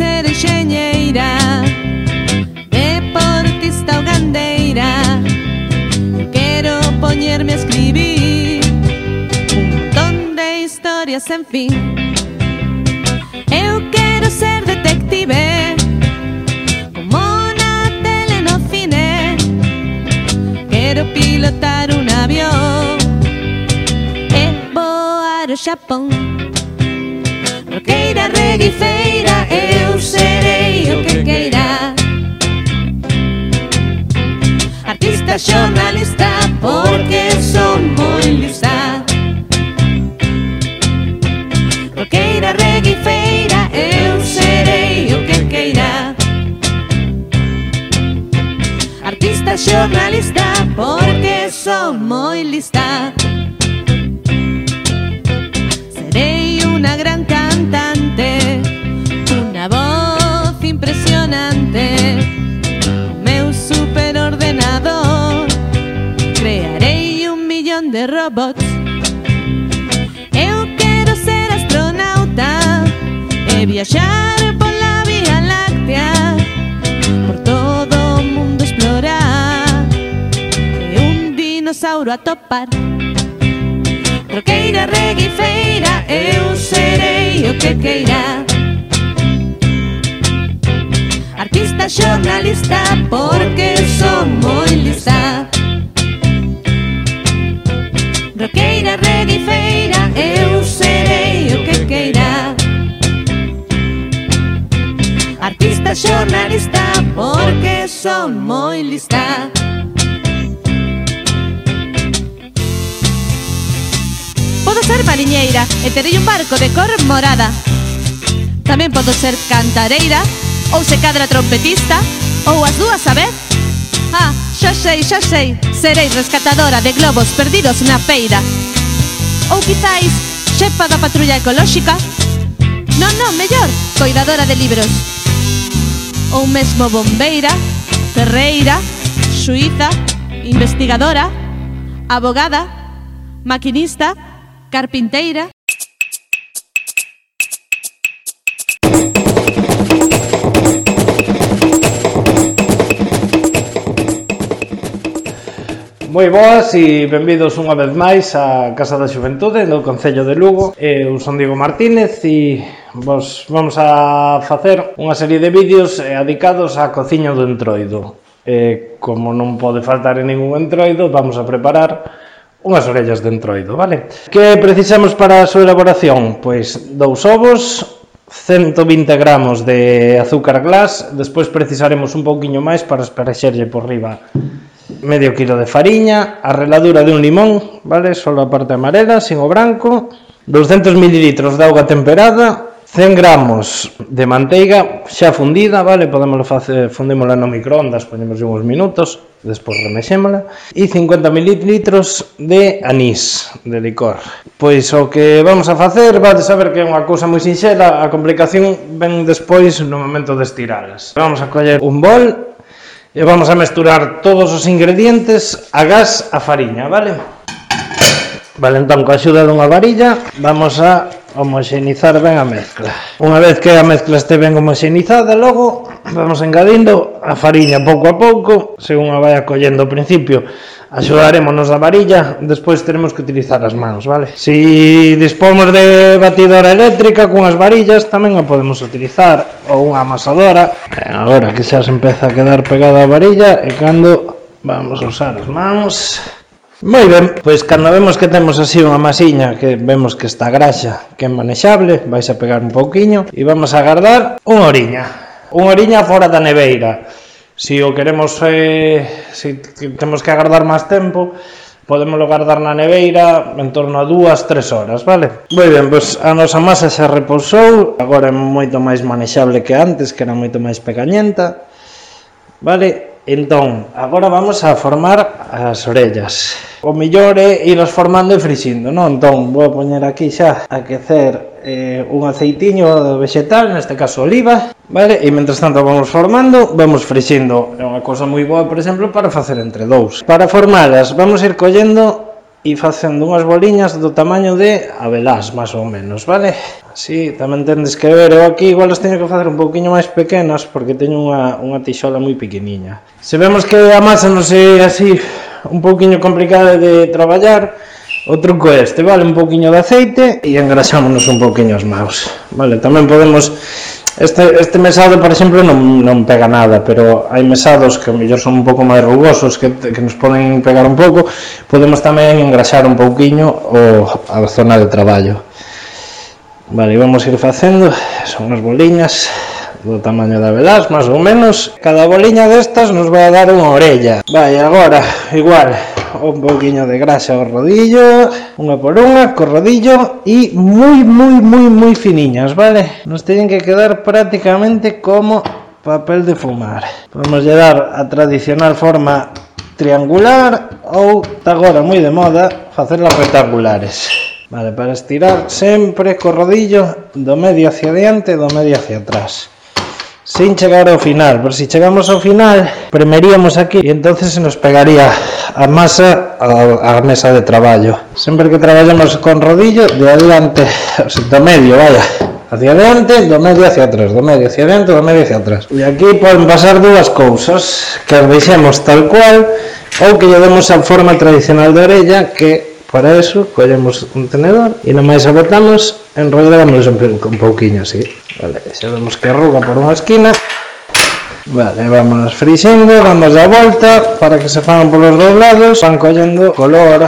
ser enxeñeira Deportista ou gandeira Quero poñerme a escribir Un montón de historias sen fin. Eu quero ser detective Como na tele no cine. Quero pilotar un avión E voar ao Xapón feira, reguifeira Eu serei o que queira. Artista, xornalista, porque son moi lista. Roqueira, reguifeira, eu serei o que queira. Artista, xornalista, porque son moi lista. De robots. Eu quero ser astronauta E viaxar pola Vía Láctea Por todo mundo explorar E un dinossauro a topar Roqueira, reguifeira, eu serei o que queira. Artista, xornalista, porque son moi lista Roqueira, redifeira, eu serei o que queira. Artista, xornalista, porque son moi lista. Podo ser mariñeira e terei un barco de cor morada. Tamén podo ser cantareira ou se cadra trompetista ou as dúas a vez ah, xa sei, xa sei Serei rescatadora de globos perdidos na feira Ou quizáis xefa da patrulla ecolóxica Non, non, mellor, coidadora de libros. Ou mesmo bombeira, ferreira, suiza, investigadora, abogada, maquinista, carpinteira. Moi boas e benvidos unha vez máis á Casa da Xuventude do Concello de Lugo. Eh, eu son Diego Martínez e vos vamos a facer unha serie de vídeos eh, adicados á cociña do entroido. E como non pode faltar en ningún entroido, vamos a preparar unhas orellas de entroido, vale? Que precisamos para a súa elaboración? Pois dous ovos, 120 gramos de azúcar glas, despois precisaremos un pouquiño máis para esparexerlle por riba medio kilo de fariña, a reladura de un limón, vale, solo a parte amarela, sin o branco, 200 mililitros de auga temperada, 100 gramos de manteiga xa fundida, vale, podemos facer, fundémola no microondas, poñemos uns minutos, despois remexémola, e 50 mililitros de anís, de licor. Pois o que vamos a facer, vale saber que é unha cousa moi sinxela, a complicación ven despois no momento de estiralas. Vamos a coller un bol, E vamos a mesturar todos os ingredientes a gas a fariña, vale? Vale, entón, coa axuda dunha varilla, vamos a homoxenizar ben a mezcla. Unha vez que a mezcla este ben homoxenizada, logo vamos engadindo a fariña pouco a pouco, según a vai acollendo principio Axudarémonos a varilla, despois teremos que utilizar as mans, vale? Si dispomos de batidora eléctrica cunhas varillas tamén a podemos utilizar ou unha amasadora. Agora que xa se empeza a quedar pegada a varilla e cando vamos a usar as mans. Moi ben, pois cando vemos que temos así unha masiña que vemos que está graxa, que é manexable, vais a pegar un pouquiño e vamos a agardar unha oriña. Unha oriña fora da neveira. Si o queremos, eh, si temos que agardar máis tempo, podemos agardar na neveira en torno a dúas, tres horas, vale? Moi ben, pois a nosa masa xa repousou, agora é moito máis manexable que antes, que era moito máis pequeñenta, vale? Entón, agora vamos a formar as orellas. O millor é iros formando e frixindo, non? Entón, vou poñer aquí xa a quecer eh, un aceitiño vegetal, neste caso oliva, vale? E mentres tanto vamos formando, vamos frixindo. É unha cosa moi boa, por exemplo, para facer entre dous. Para formalas, vamos ir collendo e facendo unhas boliñas do tamaño de abelás, máis ou menos, vale? Así, tamén tendes que ver, eu aquí igual as teño que facer un pouquiño máis pequenas porque teño unha, unha tixola moi pequeniña. Se vemos que a masa non sei así un pouquiño complicada de traballar, O truco este, vale, un pouquiño de aceite e engraxámonos un pouquiño maus. Vale, tamén podemos Este, este mesado, por exemplo, non, non pega nada, pero hai mesados que mellor son un pouco máis rugosos, que, que nos poden pegar un pouco, podemos tamén engraxar un pouquiño o, a zona de traballo. Vale, vamos a ir facendo, son as boliñas. Do tamaño da velás, máis ou menos. Cada boliña destas nos vai a dar unha orella. Vai, agora, igual, un pouquiño de grasa ao rodillo, unha por unha, co rodillo e moi, moi, moi, moi finiñas, vale? Nos teñen que quedar prácticamente como papel de fumar. Podemos lle dar a tradicional forma triangular ou, agora moi de moda, facerlas rectangulares. Vale, para estirar sempre co rodillo do medio hacia diante e do medio hacia atrás sin chegar ao final, por si chegamos ao final, premeríamos aquí e entonces se nos pegaría a masa á mesa de traballo. Sempre que traballamos con rodillo, de adiante, o sea, do medio, vaya, hacia adiante, do medio hacia atrás, do medio hacia adiante, do medio hacia atrás. E aquí poden pasar dúas cousas, que as deixemos tal cual, ou que lle demos a forma tradicional de orella, que para eso collemos un tenedor e nomás abotamos, enrollamos un, un así. Vale, xa vemos que arruga por unha esquina. Vale, vamos frixindo, damos a volta para que se fagan polos dos lados, van collendo color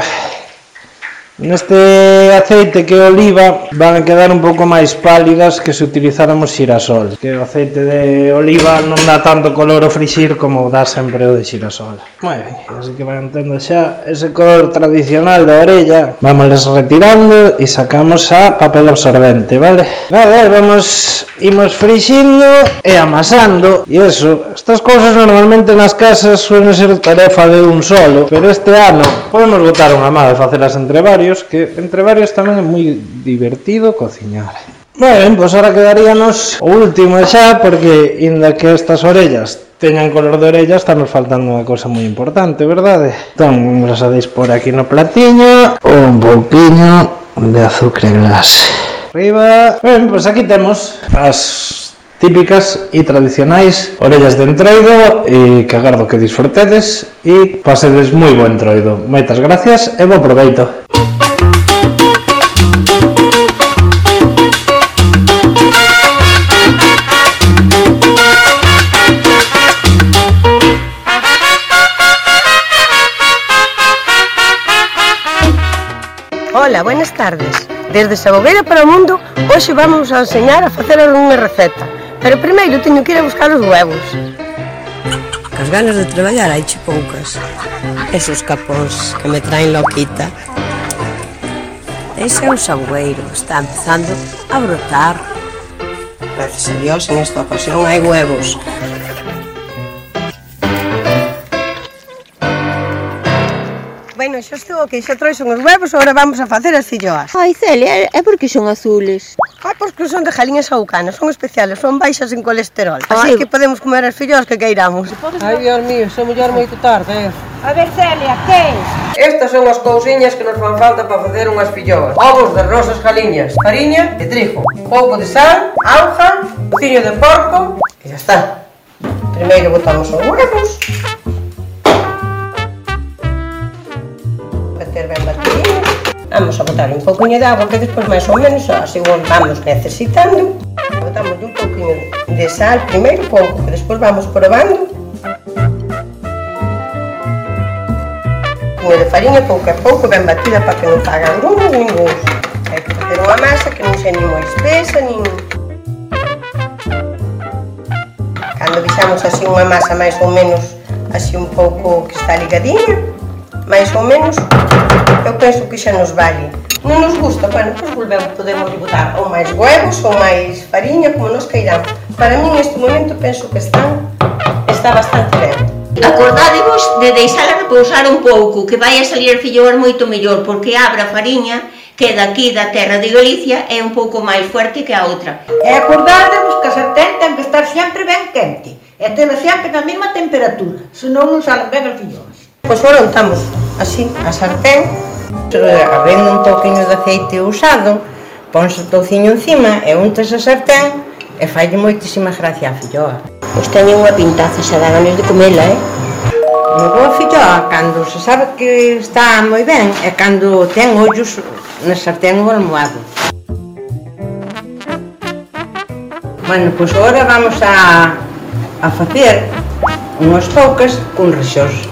Neste aceite que oliva van a quedar un pouco máis pálidas que se utilizáramos xirasol que o aceite de oliva non dá tanto color ao frixir como dá sempre o de xirasol. Moi ben, así que van tendo xa ese color tradicional da orella. Vamos retirando e sacamos a papel absorbente, vale? Vale, vamos, imos frixindo e amasando. E eso, estas cousas normalmente nas casas suelen ser tarefa de un solo Pero este ano podemos botar unha má de facelas entre varios varios, que entre varios tamén é moi divertido cociñar. Ben, pois ahora quedaríanos o último xa, porque inda que estas orellas teñan color de orella, estamos faltando unha cosa moi importante, verdade? Entón, vamos a por aquí no platiño, un pouquiño de azucre glas. Arriba. Ben, pois aquí temos as típicas e tradicionais orellas de entroido e que agardo que disfrutedes e pasedes moi bo entroido. Moitas gracias e bo proveito. Ola, buenas tardes. Desde Saboguera para o Mundo, hoxe vamos a enseñar a facer unha receta. Pero primeiro teño que ir a buscar os huevos. As ganas de traballar hai che poucas. Esos capóns que me traen loquita. Ese é un sabueiro, está empezando a brotar. Gracias a Dios, en esta ocasión hai huevos. Bueno, xa estuvo que xa trouxen os huevos, agora vamos a facer as filloas. Ai, Celia, é ¿eh? ¿Eh, porque son azules. Ah, porque son de jaliñas aucanas, son especiales, son baixas en colesterol. Así Ai. que podemos comer as filloas que queiramos. Ai, Dios mío, xa muller moito tarde. Eh. A ver, Celia, que? Estas son as cousiñas que nos fan falta para facer unhas filloas. Ovos de rosas jaliñas, fariña e trigo, pouco de sal, auga, ciño de porco e xa está. Primeiro botamos os huevos. Meter ben batidinho. Vamos a botar un pouquinho de agua que despois máis ou menos según vamos necesitando. Botamos un pouquinho de sal primeiro pouco, que despois vamos probando. Un de farinha pouco a pouco, ben batida para que non faga grumos ningún. Hai que facer unha masa que non xe ni moi espesa, nin... Cando vixamos así unha masa máis ou menos así un pouco que está ligadinha, máis ou menos, eu penso que xa nos vale. Non nos gusta, bueno, pois volvemos, podemos botar ou máis huevos ou máis fariña, como nos queiramos. Para min, neste momento, penso que están, está bastante ben. Acordádevos de deixala repousar un pouco, que vai a salir filloar moito mellor, porque abra fariña que daqui da terra de Galicia é un pouco máis fuerte que a outra. E acordádevos que a sartén ten que estar sempre ben quente e tela sempre na mesma temperatura, senón non salen ben as filloas. Pois agora untamos así a sartén, abrindo un pouquinho de aceite usado, pons o touciño encima e untas a sartén e falle moitísima gracia a filloa. Pois teñen unha pintaza, xa dan ganas de comela, eh? Unha boa filloa, cando se sabe que está moi ben e cando ten ollos na sartén o almohado. Bueno, pois agora vamos a, a facer unhas toucas con rexós.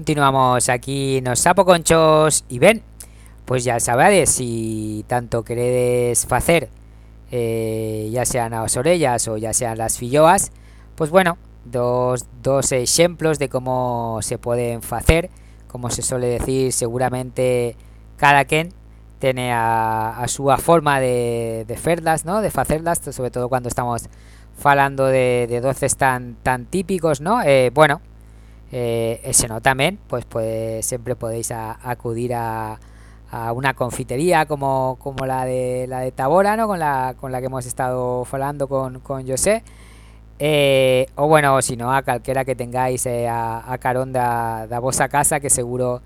Continuamos aquí nos Sapo Conchos y ben, pues ya sabedes si tanto queredes facer eh, ya sean as orellas ou ya sean las filloas, pues bueno, dos, dos exemplos de como se poden facer, como se suele decir, seguramente cada quen tiene a, súa forma de, de ¿no? de facerlas, sobre todo cuando estamos falando de, de doces tan tan típicos, ¿no? Eh, bueno, eh, no también, pues, pues siempre podéis acudir a, a, una confitería como, como la de la de Tabora, ¿no? Con la con la que hemos estado hablando con, con José. Eh, o bueno, si no, a cualquiera que tengáis eh, a, a carón da, da vosa casa, que seguro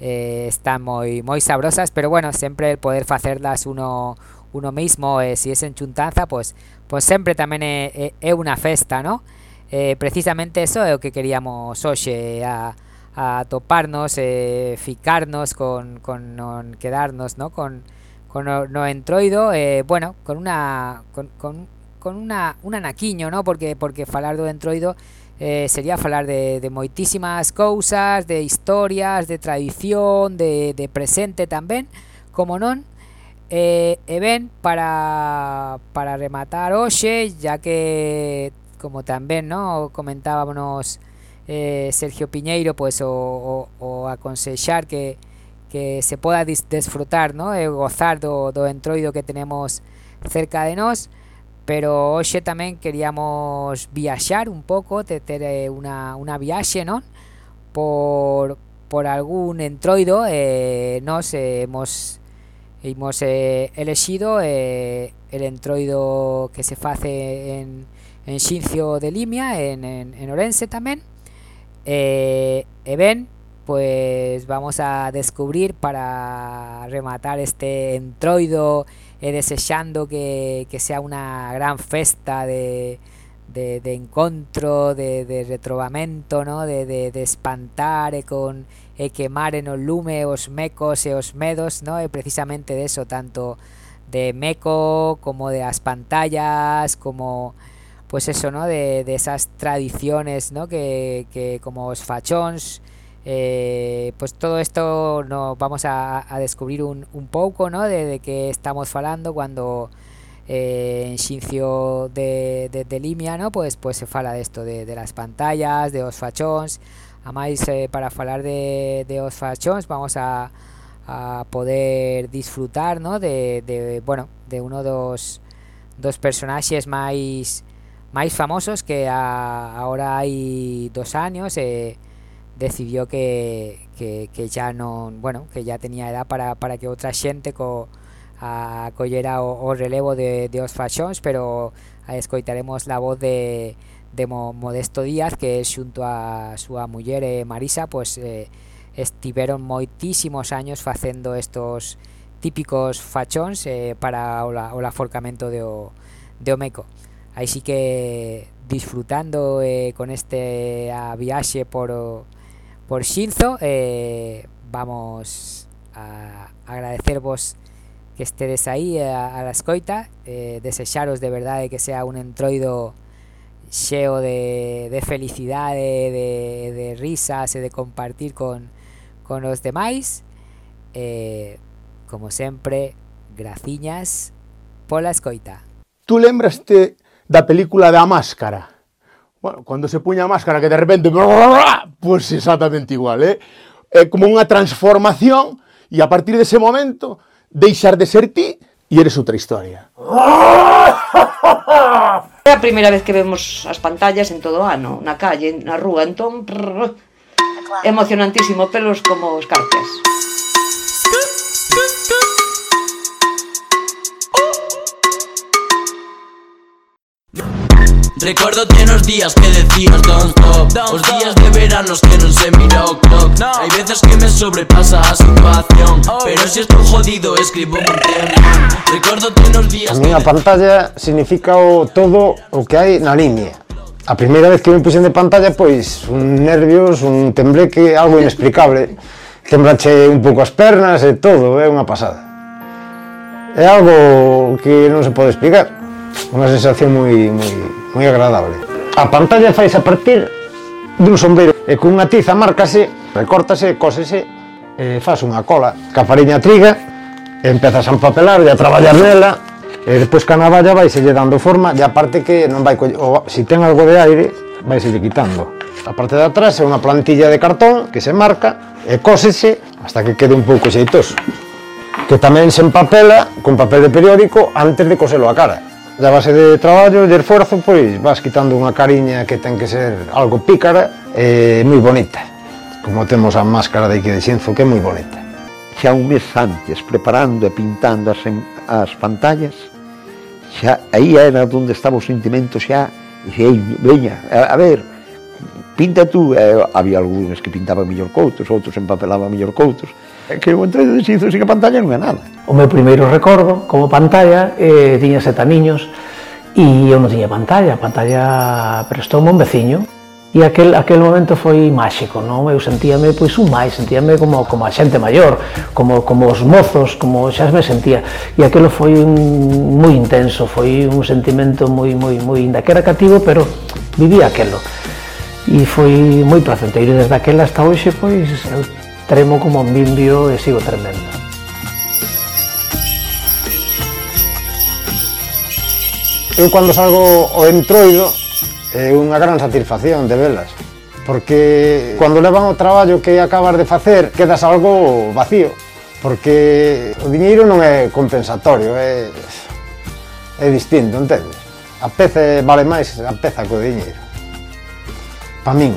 eh, están muy muy sabrosas, pero bueno, siempre poder hacerlas uno uno mismo, eh, si es en chuntanza, pues pues siempre también es una festa, ¿no? Eh, precisamente eso é o que queríamos hoxe a, a toparnos, eh, ficarnos con, con quedarnos, ¿no? Con, con no, no entroido, eh, bueno, con una con, con, con una un anaquiño, ¿no? Porque porque falar do entroido eh, sería falar de, de moitísimas cousas, de historias, de tradición, de, de presente tamén, como non, eh, e ben para para rematar hoxe, ya que como también no comentábamos eh, Sergio Piñeiro, pues o, o, o aconsellar que, que se poda desfrutar, ¿no? E gozar do, do entroido que tenemos cerca de nós, pero hoxe tamén queríamos viaxar un pouco, te ter eh, unha, unha viaxe, non? Por, por algún entroido, eh, nos eh, hemos hemos eh, elegido eh, el entroido que se face en en Xincio de Limia, en, en, en Orense tamén. Eh, e ben, pues vamos a descubrir para rematar este entroido e desexando que, que sea unha gran festa de, de, de encontro, de, de retrovamento, ¿no? de, de, espantar e con e quemar en os lume os mecos e os medos, ¿no? e precisamente de eso, tanto de meco como de as pantallas, como pues eso, ¿no? De, de esas tradiciones, ¿no? Que, que como os fachóns, eh, pues todo esto no vamos a, a descubrir un, un pouco, ¿no? De, de que estamos falando cuando eh, en Xincio de, de, Limia, ¿no? Pues, pues se fala de esto, de, de las pantallas, de os fachóns, a máis eh, para falar de, de os fachóns vamos a, a poder disfrutar, ¿no? De, de, bueno, de uno dos, dos personaxes máis máis famosos que a, ahora hai dos años eh, decidiu que, que, que ya non, bueno, que ya tenía edad para, para que outra xente co a collera o, o relevo de, de os fachóns, pero escoitaremos la voz de, de Mo, Modesto Díaz, que xunto a súa muller eh, Marisa, pues, eh, estiveron moitísimos años facendo estos típicos fachóns eh, para o, la, o aforcamento de o, de Omeco. Así que disfrutando eh, con este viaxe por, por Xinzo eh, vamos a agradecervos que estedes aí eh, a, a la escoita eh, desexaros de verdade que sea un entroido xeo de, de felicidade de, de risas e de compartir con, con os demais. Eh, como sempre graciñas pola escoita. Tú lembraste da película da máscara. Bueno, cando se puña a máscara que de repente... Pois pues exactamente igual, eh? É como unha transformación e a partir dese momento deixar de ser ti e eres outra historia. É a primeira vez que vemos as pantallas en todo o ano, na calle, na rúa, entón... Prrr, emocionantísimo, pelos como escarpias. Recuerdo tenos días que decías don't stop Os días de veranos que non se mira o clock. Hai veces que me sobrepasa a situación Pero si estou jodido escribo un canción Recordo tenos días A miña pantalla significa o todo o que hai na liña A primeira vez que me puxen de pantalla, pois, un nervios, un tembleque, algo inexplicable. Temblache un pouco as pernas e todo, é unha pasada. É algo que non se pode explicar. Unha sensación moi, moi, moi agradable. A pantalla fais a partir dun sombreiro e cunha tiza márcase, recórtase, cósese e faz unha cola. Ca fariña triga e empezas a empapelar e a traballar nela e despois ca navalla vai selle dando forma e aparte que non vai colle, o, si ten algo de aire vai selle quitando. A parte de atrás é unha plantilla de cartón que se marca e cósese hasta que quede un pouco xeitoso que tamén se empapela con papel de periódico antes de coselo a cara da base de traballo e de esforzo, pois vas quitando unha cariña que ten que ser algo pícara e moi bonita. Como temos a máscara de Iquidecinzo, que é moi bonita. Xa un mes antes, preparando e pintando as, as pantallas, xa aí era onde estaba o sentimento xa, e dixei, veña, a, a ver, pinta tú, eh, había algúns que pintaban mellor coutos, outros empapelaban mellor coutos, É que eu entendo se iso sin a pantalla non é nada. O meu primeiro recordo como pantalla eh, tiña seta niños e eu non tiña pantalla, a pantalla prestou un veciño. E aquel, aquel momento foi máxico, non? Eu sentíame pois un máis, sentíame como como a xente maior, como como os mozos, como xa me sentía. E aquilo foi un, moi intenso, foi un sentimento moi moi moi inda que era cativo, pero vivía aquelo. E foi moi placenteiro desde aquela hasta hoxe, pois eu tremo como un bimbio e sigo tremendo. Eu cando salgo o entroido é unha gran satisfacción de velas porque cando levan o traballo que acabas de facer quedas algo vacío porque o diñeiro non é compensatorio é, é distinto, entendes? A peza vale máis a peza que o diñeiro pa min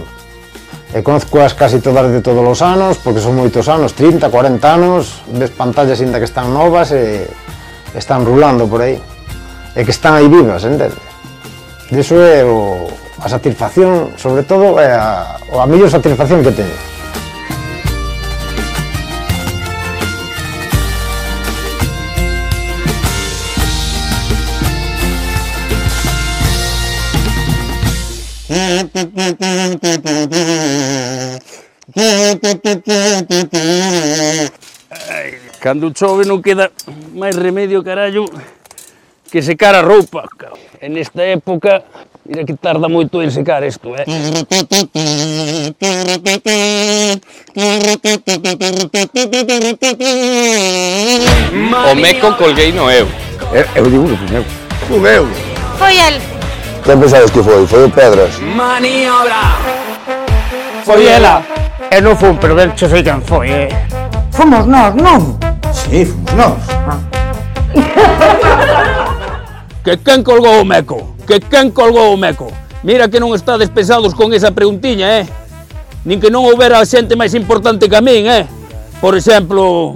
e conozcoas casi todas de todos os anos, porque son moitos anos, 30, 40 anos, ves pantallas ainda que están novas e están rulando por aí, e que están aí vivas, entende? Diso é o, a satisfacción, sobre todo, é a, a mellor satisfacción que teño. Cando chove non queda máis remedio, carallo, que secar a roupa. En esta época, mira que tarda moito en secar isto, eh? O meco colguei no eu. Eu, digo que fui eu. Fui eu. Foi el. Que pensades que foi? Foi pedras? Maniobra! Foi ela. E non fun, pero ben che sei quen foi, eh. Fomos nós, non? Si, sí, fomos nós. Que quen colgou o meco? Que quen colgou o meco? Mira que non estades pesados con esa preguntiña, eh? Nin que non houbera xente máis importante que a min, eh? Por exemplo,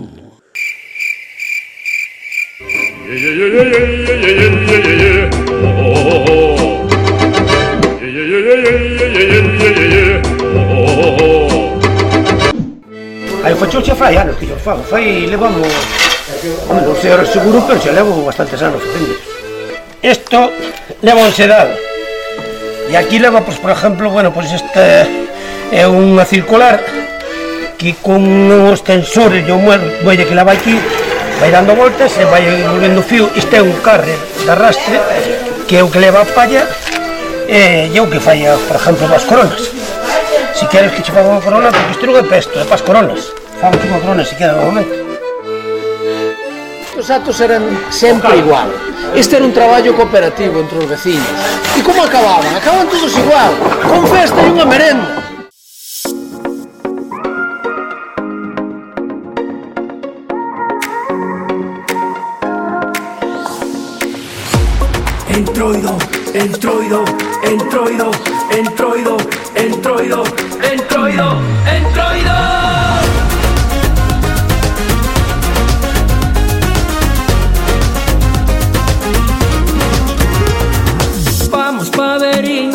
yeah, yeah, yeah, yeah, yeah, yeah, yeah, yeah, yeah. Aí fachouche fai anos que yo fago, fai levamos, non sei ahora seguro, pero xa levo bastantes anos facendo. Isto leva ansiedade. E aquí leva, pois, por exemplo, bueno, pois este é unha circular que con os tensores yo muero, vai de que vai aquí, vai dando voltas e vai volvendo fío. Isto é un carrer de arrastre que é o que leva a palla eh, eu que fai, por exemplo, das coronas. Si queres que che faga unha corona, porque isto non é pesto, é pas coronas. Fago unha corona, se queda no momento. Os actos eran sempre igual. Este era un traballo cooperativo entre os veciños. E como acababan? Acaban todos igual, con festa e unha merenda. Entroido entroido, entroido, entroido, entroido, entroido, entroido. Vamos pa' Berín,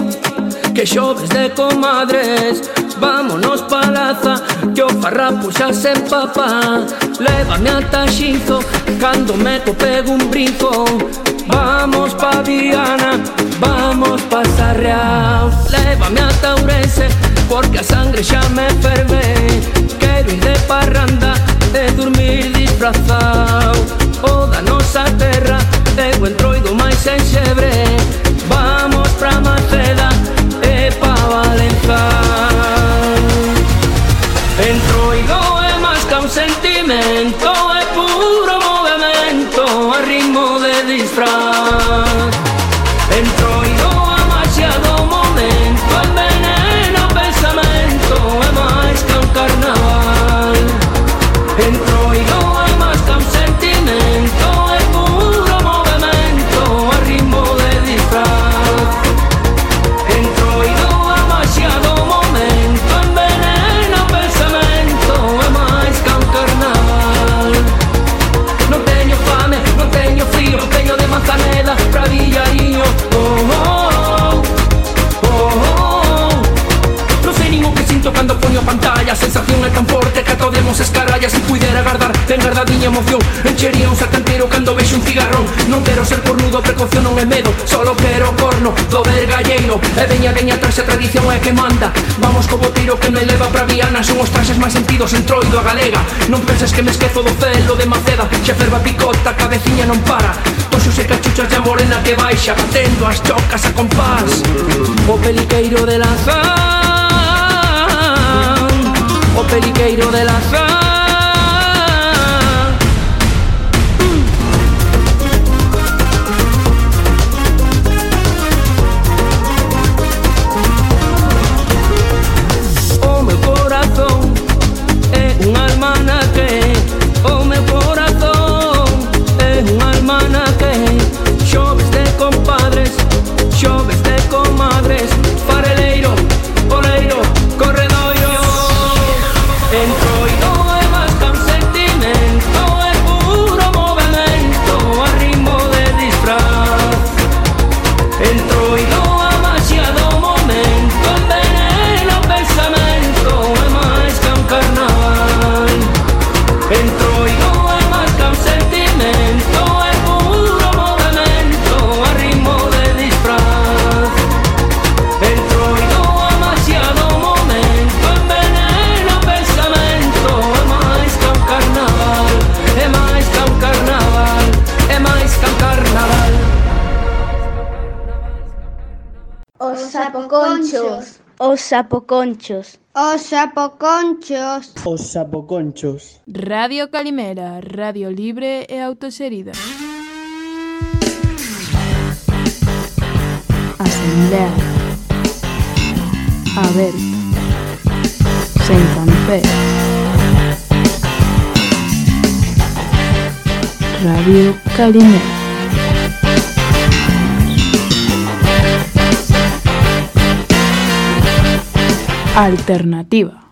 que xoves de comadres. Vámonos pa' Laza, que o farrapo xa se empapa. Lévame ata Xinzo, cando me copego un brinco Vamos pa' Viana vamos pasarreaos. Lévame a Taurese, porque a sangre ya me fervé. Quiero ir de parranda, de dormir disfrazado. O danos a terra, de entroido mais enxebre. Vamos pra matar. cousas carallas Se puidera agardar, ten gardadiña emoción. Enchería un sacantero cando vexo un cigarrón. Non quero ser cornudo, precaución non é medo Solo quero corno do vergalleiro E veña, veña, traxe a tradición é que manda. Vamos co botiro que me leva pra Viana Son os traxes máis sentidos en troido a galega. Non penses que me esquezo do celo de Maceda. Xa ferva picota, cabeciña non para. Toxos e cachuchas de morena que baixa Batendo as chocas a compás. O peliqueiro de lanzar Periqueiro de la Sal. Os sapoconchos. Os sapoconchos. Os sapoconchos. Radio Calimera, radio libre e autoserida. Asamblea. A ver. Sen café. Radio Calimera. Alternativa.